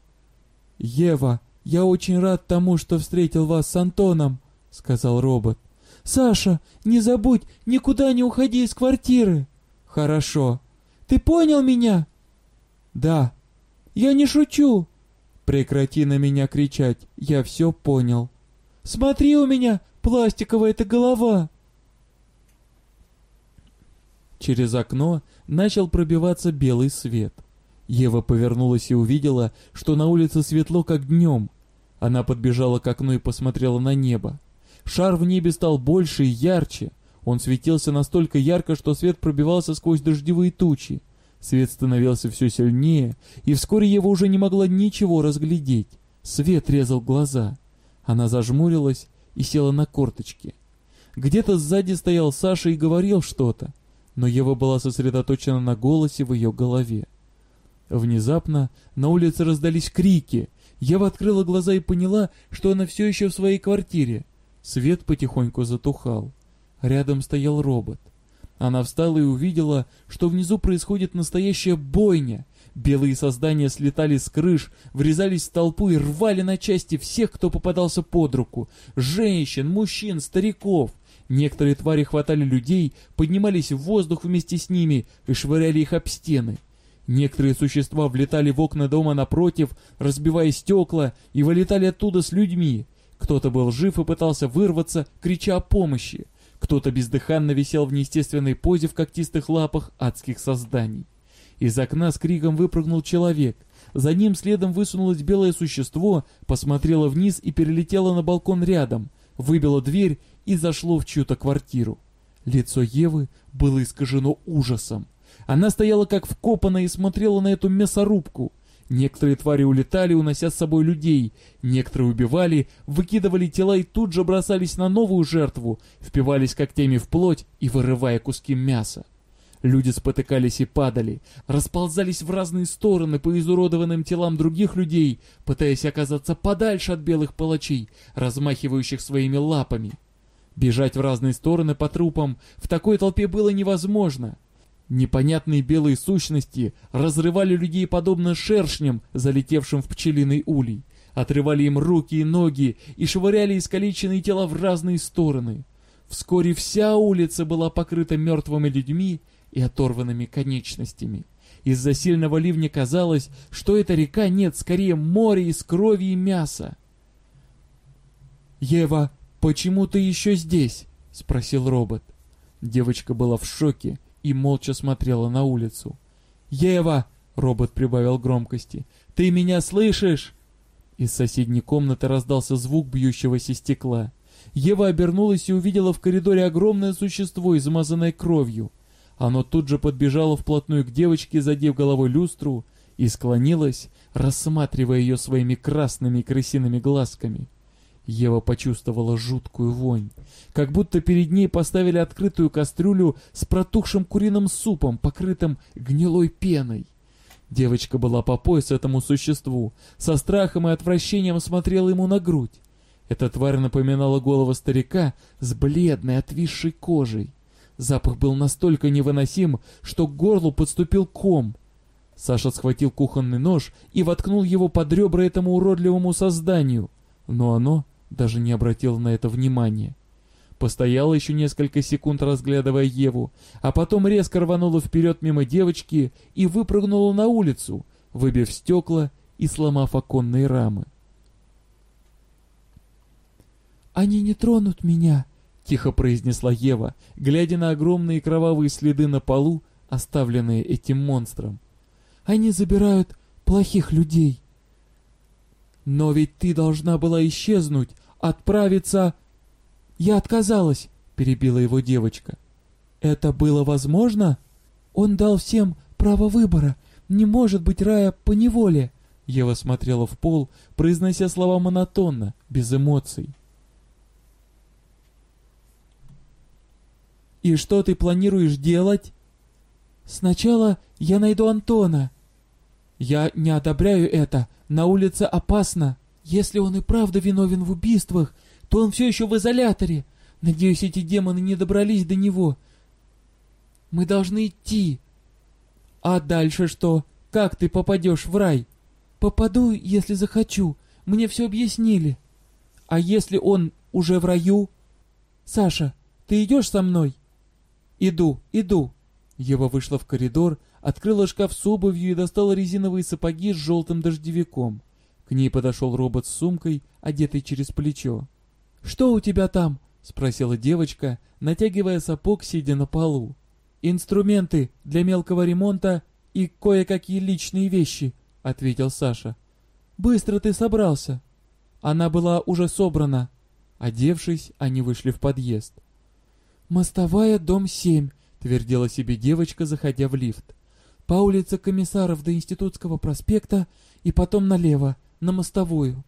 «Ева, я очень рад тому, что встретил вас с Антоном», — сказал робот. «Саша, не забудь, никуда не уходи из квартиры!» «Хорошо. Ты понял меня?» «Да». «Я не шучу!» «Прекрати на меня кричать, я все понял». «Смотри у меня, пластиковая эта голова!» Через окно начал пробиваться белый свет. Ева повернулась и увидела, что на улице светло, как днем. Она подбежала к окну и посмотрела на небо. Шар в небе стал больше и ярче. Он светился настолько ярко, что свет пробивался сквозь дождевые тучи. Свет становился все сильнее, и вскоре Ева уже не могла ничего разглядеть. Свет резал глаза. Она зажмурилась и села на корточки. Где-то сзади стоял Саша и говорил что-то но Ева была сосредоточена на голосе в ее голове. Внезапно на улице раздались крики. Ева открыла глаза и поняла, что она все еще в своей квартире. Свет потихоньку затухал. Рядом стоял робот. Она встала и увидела, что внизу происходит настоящая бойня. Белые создания слетали с крыш, врезались в толпу и рвали на части всех, кто попадался под руку. Женщин, мужчин, стариков. Некоторые твари хватали людей, поднимались в воздух вместе с ними и швыряли их об стены. Некоторые существа влетали в окна дома напротив, разбивая стекла, и вылетали оттуда с людьми. Кто-то был жив и пытался вырваться, крича о помощи. Кто-то бездыханно висел в неестественной позе в когтистых лапах адских созданий. Из окна с криком выпрыгнул человек. За ним следом высунулось белое существо, посмотрело вниз и перелетело на балкон рядом, выбило дверь и зашло в чью-то квартиру. Лицо Евы было искажено ужасом. Она стояла как вкопанная и смотрела на эту мясорубку. Некоторые твари улетали, унося с собой людей, некоторые убивали, выкидывали тела и тут же бросались на новую жертву, впивались когтями в плоть и вырывая куски мяса. Люди спотыкались и падали, расползались в разные стороны по изуродованным телам других людей, пытаясь оказаться подальше от белых палачей, размахивающих своими лапами. Бежать в разные стороны по трупам в такой толпе было невозможно. Непонятные белые сущности разрывали людей подобно шершням, залетевшим в пчелиный улей, отрывали им руки и ноги и швыряли искалеченные тела в разные стороны. Вскоре вся улица была покрыта мертвыми людьми и оторванными конечностями. Из-за сильного ливня казалось, что эта река нет, скорее море из крови и мяса. «Ева, «Почему ты еще здесь?» — спросил робот. Девочка была в шоке и молча смотрела на улицу. «Ева!» — робот прибавил громкости. «Ты меня слышишь?» Из соседней комнаты раздался звук бьющегося стекла. Ева обернулась и увидела в коридоре огромное существо, измазанное кровью. Оно тут же подбежало вплотную к девочке, задев головой люстру, и склонилось, рассматривая ее своими красными крысиными глазками. Ева почувствовала жуткую вонь, как будто перед ней поставили открытую кастрюлю с протухшим куриным супом, покрытым гнилой пеной. Девочка была по пояс этому существу, со страхом и отвращением смотрела ему на грудь. Эта тварь напоминала голову старика с бледной отвисшей кожей. Запах был настолько невыносим, что к горлу подступил ком. Саша схватил кухонный нож и воткнул его под ребра этому уродливому созданию, но оно даже не обратил на это внимания. Постояла еще несколько секунд, разглядывая Еву, а потом резко рванула вперед мимо девочки и выпрыгнула на улицу, выбив стекла и сломав оконные рамы. «Они не тронут меня», — тихо произнесла Ева, глядя на огромные кровавые следы на полу, оставленные этим монстром. «Они забирают плохих людей». «Но ведь ты должна была исчезнуть, отправиться...» «Я отказалась», — перебила его девочка. «Это было возможно?» «Он дал всем право выбора. Не может быть рая по неволе». Ева смотрела в пол, произнося слова монотонно, без эмоций. «И что ты планируешь делать?» «Сначала я найду Антона». «Я не одобряю это. На улице опасно. Если он и правда виновен в убийствах, то он все еще в изоляторе. Надеюсь, эти демоны не добрались до него. Мы должны идти. А дальше что? Как ты попадешь в рай? Попаду, если захочу. Мне все объяснили. А если он уже в раю? Саша, ты идешь со мной? Иду, иду. Ева вышла в коридор, открыла шкаф с обувью и достала резиновые сапоги с желтым дождевиком. К ней подошел робот с сумкой, одетый через плечо. «Что у тебя там?» — спросила девочка, натягивая сапог, сидя на полу. «Инструменты для мелкого ремонта и кое-какие личные вещи», — ответил Саша. «Быстро ты собрался». Она была уже собрана. Одевшись, они вышли в подъезд. «Мостовая, дом 7», — твердила себе девочка, заходя в лифт. «По улице Комиссаров до Институтского проспекта и потом налево, на мостовую».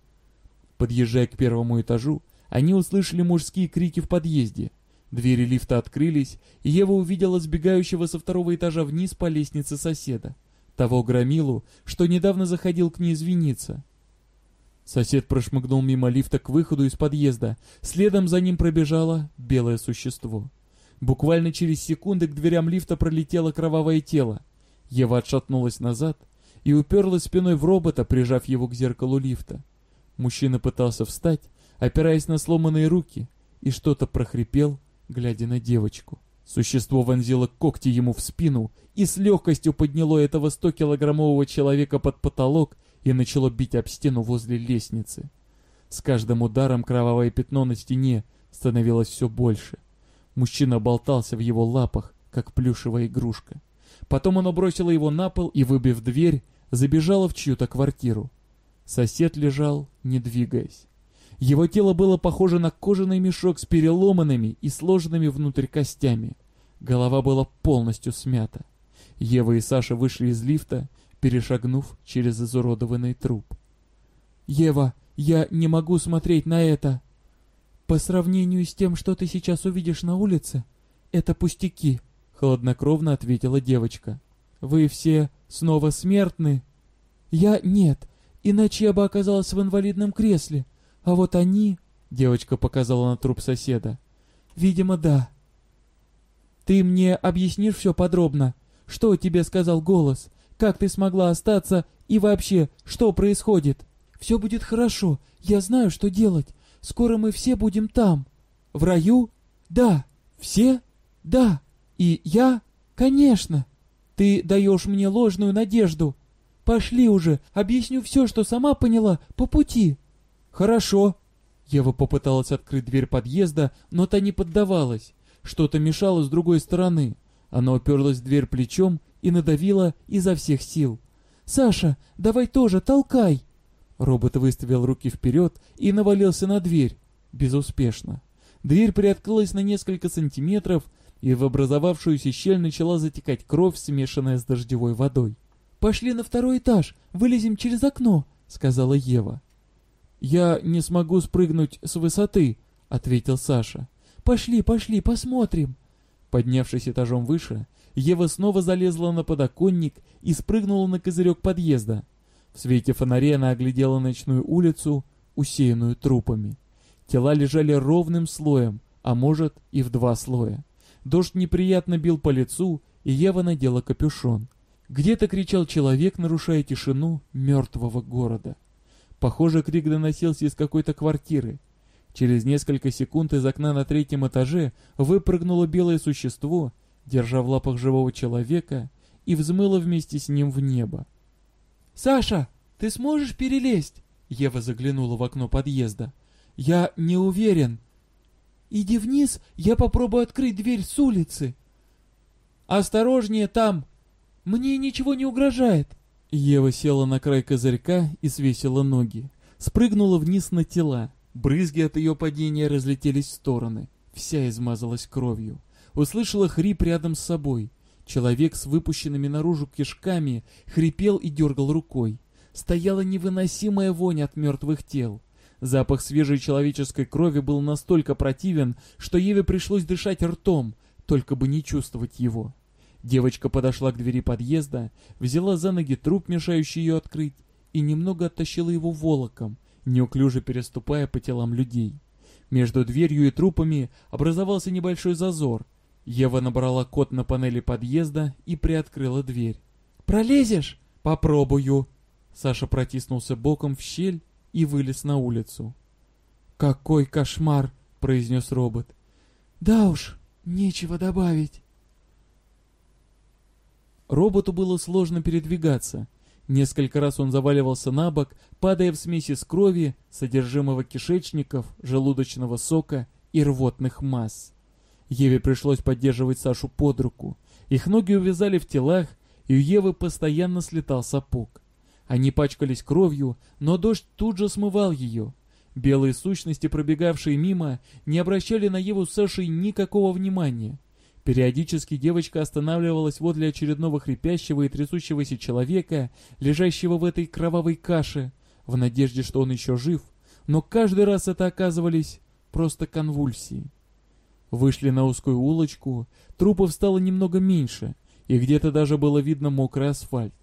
Подъезжая к первому этажу, они услышали мужские крики в подъезде. Двери лифта открылись, и Ева увидела сбегающего со второго этажа вниз по лестнице соседа. Того громилу, что недавно заходил к ней извиниться. Сосед прошмыгнул мимо лифта к выходу из подъезда. Следом за ним пробежало белое существо. Буквально через секунды к дверям лифта пролетело кровавое тело. Ева отшатнулась назад и уперлась спиной в робота, прижав его к зеркалу лифта. Мужчина пытался встать, опираясь на сломанные руки, и что-то прохрипел, глядя на девочку. Существо вонзило когти ему в спину и с легкостью подняло этого 100-килограммового человека под потолок и начало бить об стену возле лестницы. С каждым ударом кровавое пятно на стене становилось все больше. Мужчина болтался в его лапах, как плюшевая игрушка. Потом оно бросило его на пол и, выбив дверь, забежало в чью-то квартиру. Сосед лежал, не двигаясь. Его тело было похоже на кожаный мешок с переломанными и сложенными внутрь костями. Голова была полностью смята. Ева и Саша вышли из лифта, перешагнув через изуродованный труп. «Ева, я не могу смотреть на это!» «По сравнению с тем, что ты сейчас увидишь на улице, это пустяки», — хладнокровно ответила девочка. «Вы все снова смертны?» «Я нет, иначе я бы оказалась в инвалидном кресле. А вот они...» — девочка показала на труп соседа. «Видимо, да». «Ты мне объяснишь все подробно? Что тебе сказал голос? Как ты смогла остаться? И вообще, что происходит?» «Все будет хорошо. Я знаю, что делать. Скоро мы все будем там». «В раю?» «Да». «Все?» «Да». «И я?» «Конечно». «Ты даешь мне ложную надежду». «Пошли уже, объясню все, что сама поняла, по пути». «Хорошо». Ева попыталась открыть дверь подъезда, но та не поддавалась. Что-то мешало с другой стороны. Она уперлась в дверь плечом и надавила изо всех сил. «Саша, давай тоже, толкай!» Робот выставил руки вперед и навалился на дверь. Безуспешно. Дверь приоткрылась на несколько сантиметров, и в образовавшуюся щель начала затекать кровь, смешанная с дождевой водой. «Пошли на второй этаж, вылезем через окно», — сказала Ева. «Я не смогу спрыгнуть с высоты», — ответил Саша. «Пошли, пошли, посмотрим». Поднявшись этажом выше, Ева снова залезла на подоконник и спрыгнула на козырек подъезда. В свете фонаря она оглядела ночную улицу, усеянную трупами. Тела лежали ровным слоем, а может и в два слоя. Дождь неприятно бил по лицу, и Ева надела капюшон. Где-то кричал человек, нарушая тишину мертвого города. Похоже, крик доносился из какой-то квартиры. Через несколько секунд из окна на третьем этаже выпрыгнуло белое существо, держа в лапах живого человека, и взмыло вместе с ним в небо. «Саша, ты сможешь перелезть?» Ева заглянула в окно подъезда. Я не уверен. Иди вниз, я попробую открыть дверь с улицы. Осторожнее там. Мне ничего не угрожает. Ева села на край козырька и свесила ноги. Спрыгнула вниз на тела. Брызги от ее падения разлетелись в стороны. Вся измазалась кровью. Услышала хрип рядом с собой. Человек с выпущенными наружу кишками хрипел и дергал рукой. Стояла невыносимая вонь от мертвых тел. Запах свежей человеческой крови был настолько противен, что Еве пришлось дышать ртом, только бы не чувствовать его. Девочка подошла к двери подъезда, взяла за ноги труп, мешающий ее открыть, и немного оттащила его волоком, неуклюже переступая по телам людей. Между дверью и трупами образовался небольшой зазор. Ева набрала код на панели подъезда и приоткрыла дверь. «Пролезешь?» «Попробую». Саша протиснулся боком в щель и вылез на улицу. «Какой кошмар!» — произнес робот. «Да уж, нечего добавить». Роботу было сложно передвигаться. Несколько раз он заваливался на бок, падая в смеси с крови, содержимого кишечников, желудочного сока и рвотных масс. Еве пришлось поддерживать Сашу под руку. Их ноги увязали в телах, и у Евы постоянно слетал сапог. Они пачкались кровью, но дождь тут же смывал ее. Белые сущности, пробегавшие мимо, не обращали на Еву с Сашей никакого внимания. Периодически девочка останавливалась возле очередного хрипящего и трясущегося человека, лежащего в этой кровавой каше, в надежде, что он еще жив, но каждый раз это оказывались просто конвульсии. Вышли на узкую улочку, трупов стало немного меньше, и где-то даже было видно мокрый асфальт.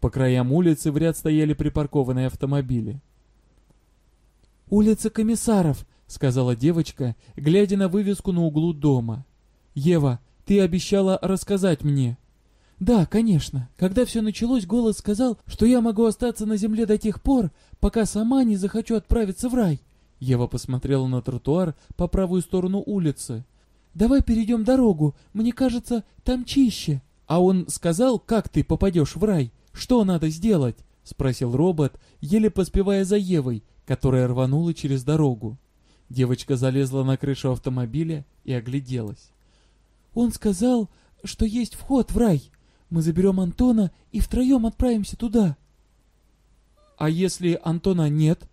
По краям улицы в ряд стояли припаркованные автомобили. «Улица комиссаров», — сказала девочка, глядя на вывеску на углу дома. «Ева, ты обещала рассказать мне». «Да, конечно. Когда все началось, голос сказал, что я могу остаться на земле до тех пор, пока сама не захочу отправиться в рай». Ева посмотрела на тротуар по правую сторону улицы. «Давай перейдем дорогу, мне кажется, там чище». «А он сказал, как ты попадешь в рай? Что надо сделать?» — спросил робот, еле поспевая за Евой, которая рванула через дорогу. Девочка залезла на крышу автомобиля и огляделась. Он сказал, что есть вход в рай. Мы заберем Антона и втроем отправимся туда. А если Антона нет?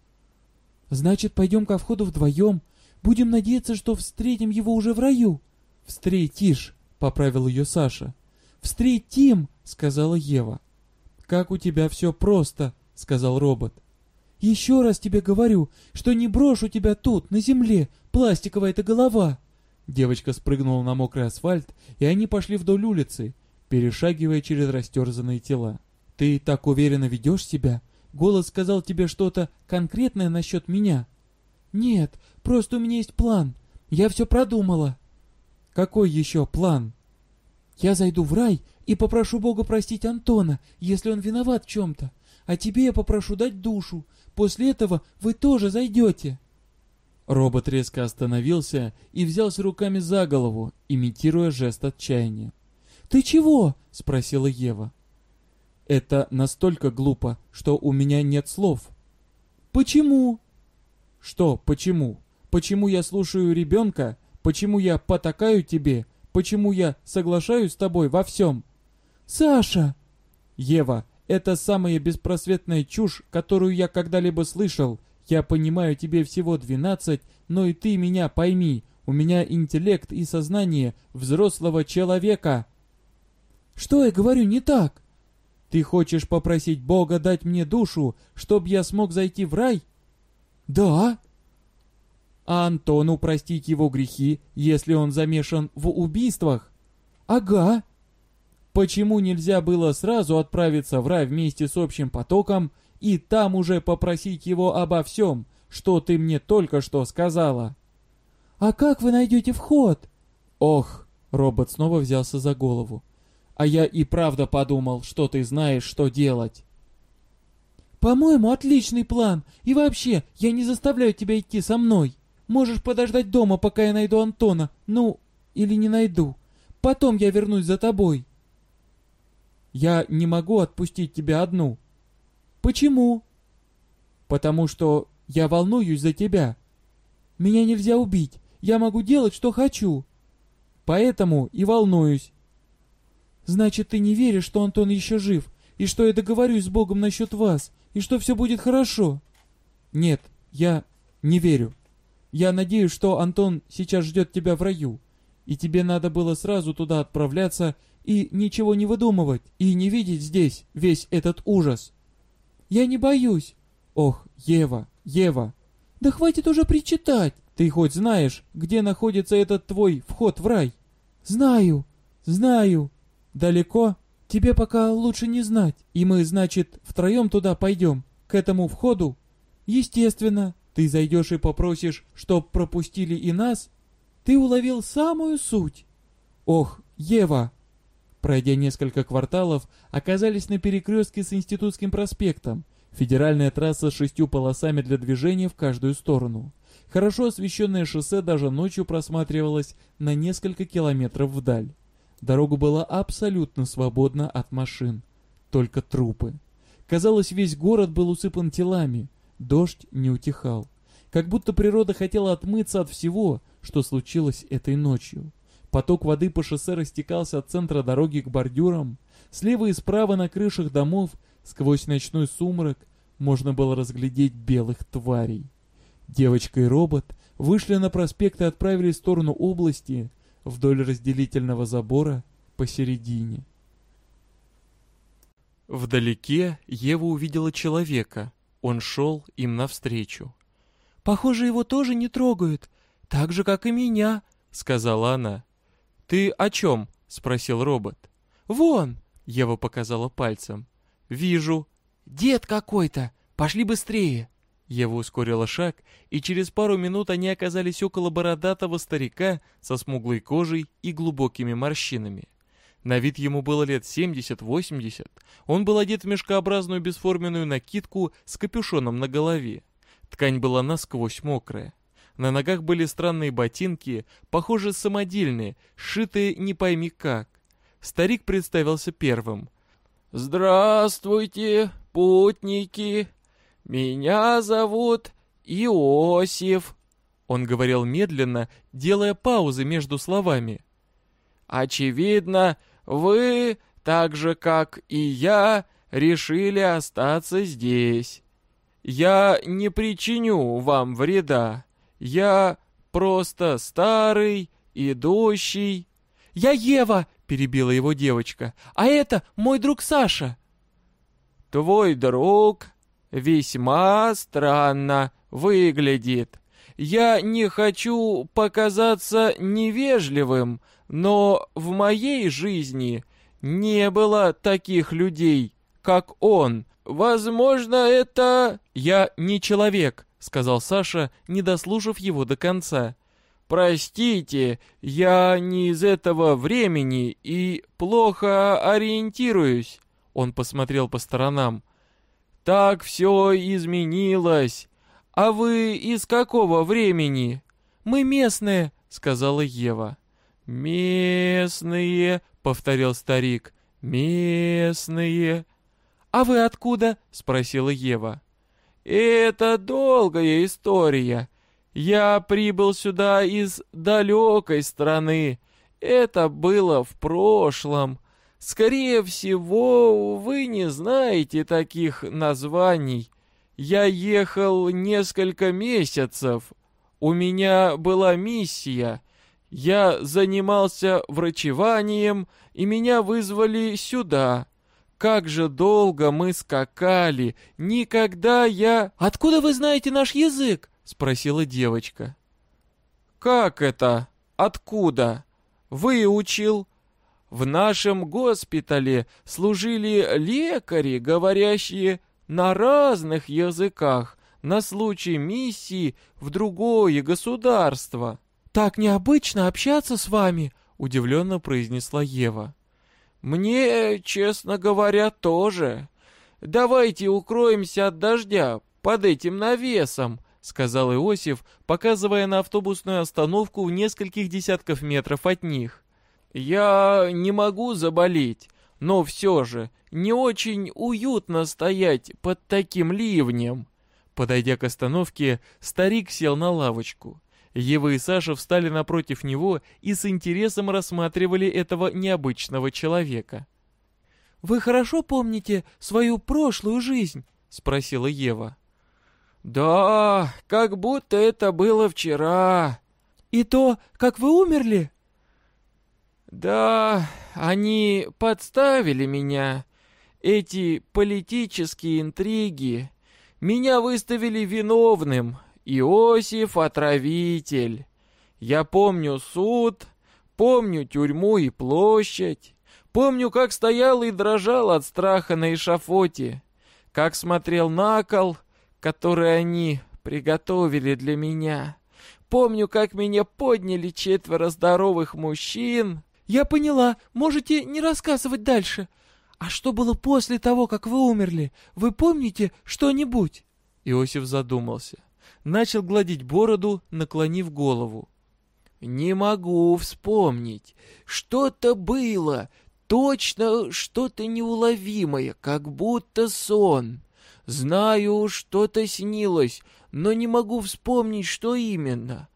Значит, пойдем ко входу вдвоем. Будем надеяться, что встретим его уже в раю. Встретишь, поправил ее Саша. Встретим, сказала Ева. Как у тебя все просто, сказал робот. Еще раз тебе говорю, что не брошу тебя тут, на земле, пластиковая эта голова. Девочка спрыгнула на мокрый асфальт, и они пошли вдоль улицы, перешагивая через растерзанные тела. «Ты так уверенно ведешь себя? Голос сказал тебе что-то конкретное насчет меня?» «Нет, просто у меня есть план. Я все продумала». «Какой еще план?» «Я зайду в рай и попрошу Бога простить Антона, если он виноват в чем-то. А тебе я попрошу дать душу. После этого вы тоже зайдете». Робот резко остановился и взялся руками за голову, имитируя жест отчаяния. «Ты чего?» — спросила Ева. «Это настолько глупо, что у меня нет слов». «Почему?» «Что почему? Почему я слушаю ребенка? Почему я потакаю тебе? Почему я соглашаюсь с тобой во всем?» «Саша!» «Ева, это самая беспросветная чушь, которую я когда-либо слышал, я понимаю, тебе всего двенадцать, но и ты меня пойми. У меня интеллект и сознание взрослого человека. Что я говорю не так? Ты хочешь попросить Бога дать мне душу, чтобы я смог зайти в рай? Да. А Антону простить его грехи, если он замешан в убийствах? Ага. Почему нельзя было сразу отправиться в рай вместе с общим потоком и там уже попросить его обо всем, что ты мне только что сказала. А как вы найдете вход? Ох, робот снова взялся за голову. А я и правда подумал, что ты знаешь, что делать. По-моему, отличный план. И вообще, я не заставляю тебя идти со мной. Можешь подождать дома, пока я найду Антона. Ну, или не найду. Потом я вернусь за тобой. Я не могу отпустить тебя одну. Почему? Потому что я волнуюсь за тебя. Меня нельзя убить. Я могу делать, что хочу. Поэтому и волнуюсь. Значит, ты не веришь, что Антон еще жив, и что я договорюсь с Богом насчет вас, и что все будет хорошо? Нет, я не верю. Я надеюсь, что Антон сейчас ждет тебя в раю, и тебе надо было сразу туда отправляться и ничего не выдумывать, и не видеть здесь весь этот ужас. Я не боюсь. Ох, Ева, Ева. Да хватит уже причитать. Ты хоть знаешь, где находится этот твой вход в рай? Знаю, знаю. Далеко? Тебе пока лучше не знать. И мы, значит, втроем туда пойдем, к этому входу? Естественно. Ты зайдешь и попросишь, чтоб пропустили и нас? Ты уловил самую суть. Ох, Ева, Пройдя несколько кварталов, оказались на перекрестке с Институтским проспектом. Федеральная трасса с шестью полосами для движения в каждую сторону. Хорошо освещенное шоссе даже ночью просматривалось на несколько километров вдаль. Дорога была абсолютно свободна от машин. Только трупы. Казалось, весь город был усыпан телами. Дождь не утихал. Как будто природа хотела отмыться от всего, что случилось этой ночью. Поток воды по шоссе растекался от центра дороги к бордюрам. Слева и справа на крышах домов, сквозь ночной сумрак, можно было разглядеть белых тварей. Девочка и робот вышли на проспект и отправились в сторону области, вдоль разделительного забора посередине. Вдалеке Ева увидела человека. Он шел им навстречу. «Похоже, его тоже не трогают, так же, как и меня», — сказала она. «Ты о чем?» — спросил робот. «Вон!» — Ева показала пальцем. «Вижу». «Дед какой-то! Пошли быстрее!» Ева ускорила шаг, и через пару минут они оказались около бородатого старика со смуглой кожей и глубокими морщинами. На вид ему было лет 70-80. Он был одет в мешкообразную бесформенную накидку с капюшоном на голове. Ткань была насквозь мокрая. На ногах были странные ботинки, похоже, самодельные, сшитые не пойми как. Старик представился первым. «Здравствуйте, путники! Меня зовут Иосиф!» Он говорил медленно, делая паузы между словами. «Очевидно, вы, так же как и я, решили остаться здесь. Я не причиню вам вреда. Я просто старый, идущий...» «Я Ева!» — перебила его девочка. «А это мой друг Саша!» «Твой друг весьма странно выглядит. Я не хочу показаться невежливым, но в моей жизни не было таких людей, как он. Возможно, это... Я не человек, — сказал Саша, не дослушав его до конца. «Простите, я не из этого времени и плохо ориентируюсь». Он посмотрел по сторонам. «Так все изменилось. А вы из какого времени?» «Мы местные», — сказала Ева. «Местные», — повторил старик. «Местные». «А вы откуда?» — спросила Ева. Это долгая история. Я прибыл сюда из далекой страны. Это было в прошлом. Скорее всего, вы не знаете таких названий. Я ехал несколько месяцев. У меня была миссия. Я занимался врачеванием, и меня вызвали сюда. Как же долго мы скакали! Никогда я... «Откуда вы знаете наш язык?» — спросила девочка. «Как это? Откуда? Выучил. В нашем госпитале служили лекари, говорящие на разных языках, на случай миссии в другое государство». «Так необычно общаться с вами», — удивленно произнесла Ева. «Мне, честно говоря, тоже. Давайте укроемся от дождя под этим навесом», — сказал Иосиф, показывая на автобусную остановку в нескольких десятков метров от них. «Я не могу заболеть, но все же не очень уютно стоять под таким ливнем». Подойдя к остановке, старик сел на лавочку. Ева и Саша встали напротив него и с интересом рассматривали этого необычного человека. «Вы хорошо помните свою прошлую жизнь?» — спросила Ева. «Да, как будто это было вчера». «И то, как вы умерли?» «Да, они подставили меня. Эти политические интриги. Меня выставили виновным. Иосиф — отравитель. Я помню суд, помню тюрьму и площадь. Помню, как стоял и дрожал от страха на эшафоте, как смотрел на кол, который они приготовили для меня. Помню, как меня подняли четверо здоровых мужчин. Я поняла, можете не рассказывать дальше. А что было после того, как вы умерли? Вы помните что-нибудь? Иосиф задумался. Начал гладить бороду, наклонив голову. «Не могу вспомнить. Что-то было, точно что-то неуловимое, как будто сон. Знаю, что-то снилось, но не могу вспомнить, что именно.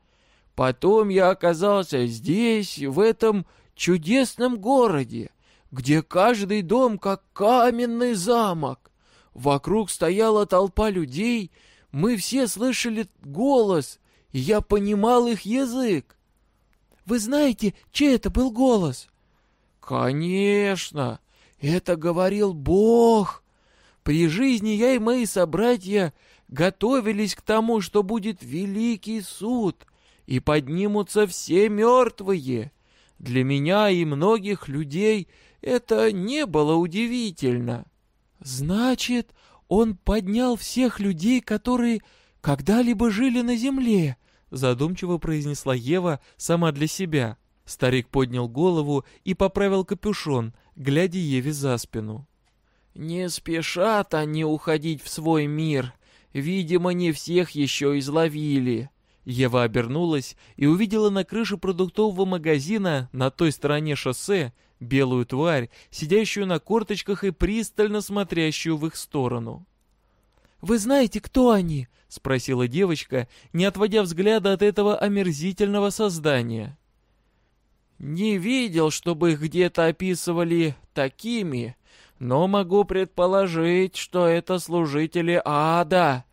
Потом я оказался здесь, в этом чудесном городе, где каждый дом как каменный замок. Вокруг стояла толпа людей, мы все слышали голос, и я понимал их язык. Вы знаете, чей это был голос? «Конечно! Это говорил Бог! При жизни я и мои собратья готовились к тому, что будет великий суд, и поднимутся все мертвые. Для меня и многих людей это не было удивительно». «Значит, он поднял всех людей, которые когда-либо жили на земле», задумчиво произнесла Ева сама для себя. Старик поднял голову и поправил капюшон, глядя Еве за спину. «Не спешат они уходить в свой мир. Видимо, не всех еще изловили». Ева обернулась и увидела на крыше продуктового магазина на той стороне шоссе белую тварь, сидящую на корточках и пристально смотрящую в их сторону. «Вы знаете, кто они?» — спросила девочка, не отводя взгляда от этого омерзительного создания. Не видел, чтобы их где-то описывали такими, но могу предположить, что это служители ада.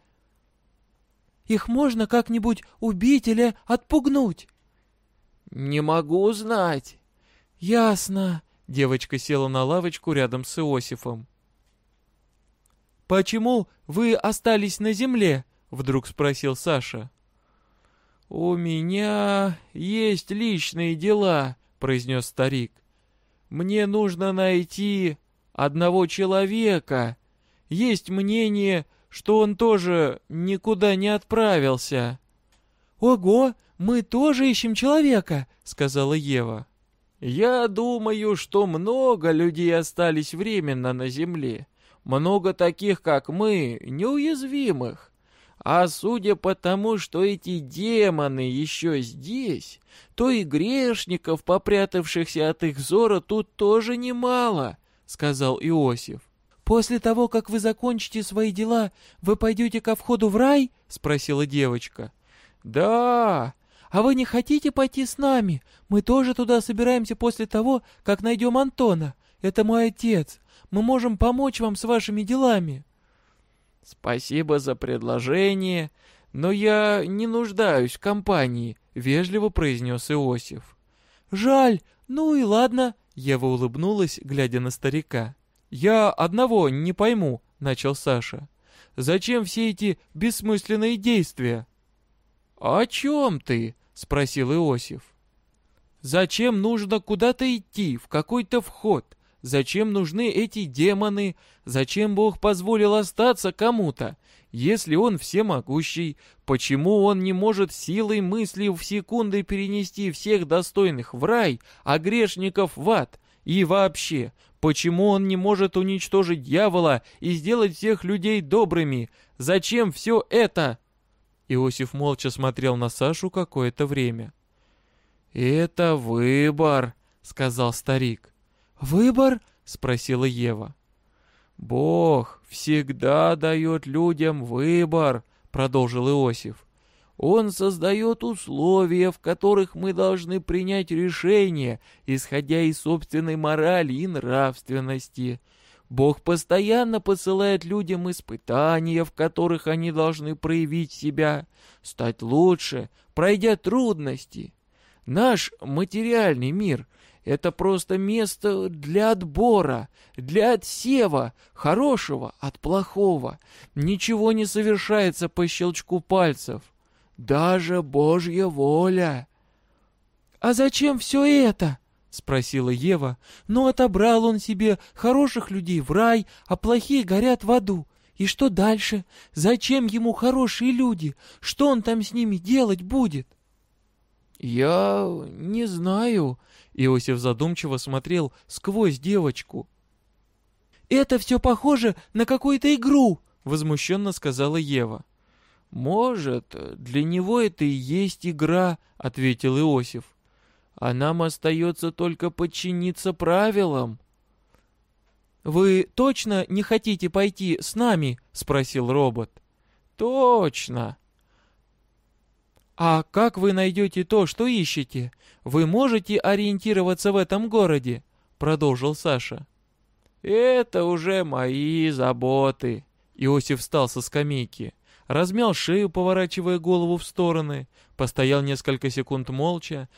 Их можно как-нибудь убить или отпугнуть? Не могу знать. Ясно. Девочка села на лавочку рядом с Иосифом. «Почему вы остались на земле?» — вдруг спросил Саша. «У меня есть личные дела», произнес старик. «Мне нужно найти одного человека. Есть мнение, что он тоже никуда не отправился». «Ого, мы тоже ищем человека», — сказала Ева. «Я думаю, что много людей остались временно на земле. Много таких, как мы, неуязвимых. А судя по тому, что эти демоны еще здесь, то и грешников, попрятавшихся от их зора, тут тоже немало, — сказал Иосиф. «После того, как вы закончите свои дела, вы пойдете ко входу в рай?» — спросила девочка. «Да». «А вы не хотите пойти с нами? Мы тоже туда собираемся после того, как найдем Антона. Это мой отец. Мы можем помочь вам с вашими делами». «Спасибо за предложение, но я не нуждаюсь в компании», — вежливо произнес Иосиф. «Жаль, ну и ладно», — Ева улыбнулась, глядя на старика. «Я одного не пойму», — начал Саша. «Зачем все эти бессмысленные действия?» «О чем ты?» — спросил Иосиф. «Зачем нужно куда-то идти, в какой-то вход? Зачем нужны эти демоны? Зачем Бог позволил остаться кому-то? Если Он всемогущий, почему Он не может силой мысли в секунды перенести всех достойных в рай, а грешников в ад? И вообще, почему Он не может уничтожить дьявола и сделать всех людей добрыми? Зачем все это?» Иосиф молча смотрел на Сашу какое-то время. «Это выбор», — сказал старик. «Выбор?» — спросила Ева. «Бог всегда дает людям выбор», — продолжил Иосиф. Он создает условия, в которых мы должны принять решение, исходя из собственной морали и нравственности. Бог постоянно посылает людям испытания, в которых они должны проявить себя, стать лучше, пройдя трудности. Наш материальный мир — это просто место для отбора, для отсева, хорошего от плохого. Ничего не совершается по щелчку пальцев. Даже Божья воля. «А зачем все это?» — спросила Ева. «Но отобрал он себе хороших людей в рай, а плохие горят в аду. И что дальше? Зачем ему хорошие люди? Что он там с ними делать будет?» «Я не знаю», — Иосиф задумчиво смотрел сквозь девочку. «Это все похоже на какую-то игру», — возмущенно сказала Ева. «Может, для него это и есть игра», — ответил Иосиф а нам остается только подчиниться правилам». «Вы точно не хотите пойти с нами?» — спросил робот. «Точно!» «А как вы найдете то, что ищете? Вы можете ориентироваться в этом городе?» — продолжил Саша. «Это уже мои заботы». Иосиф встал со скамейки, размял шею, поворачивая голову в стороны, постоял несколько секунд молча,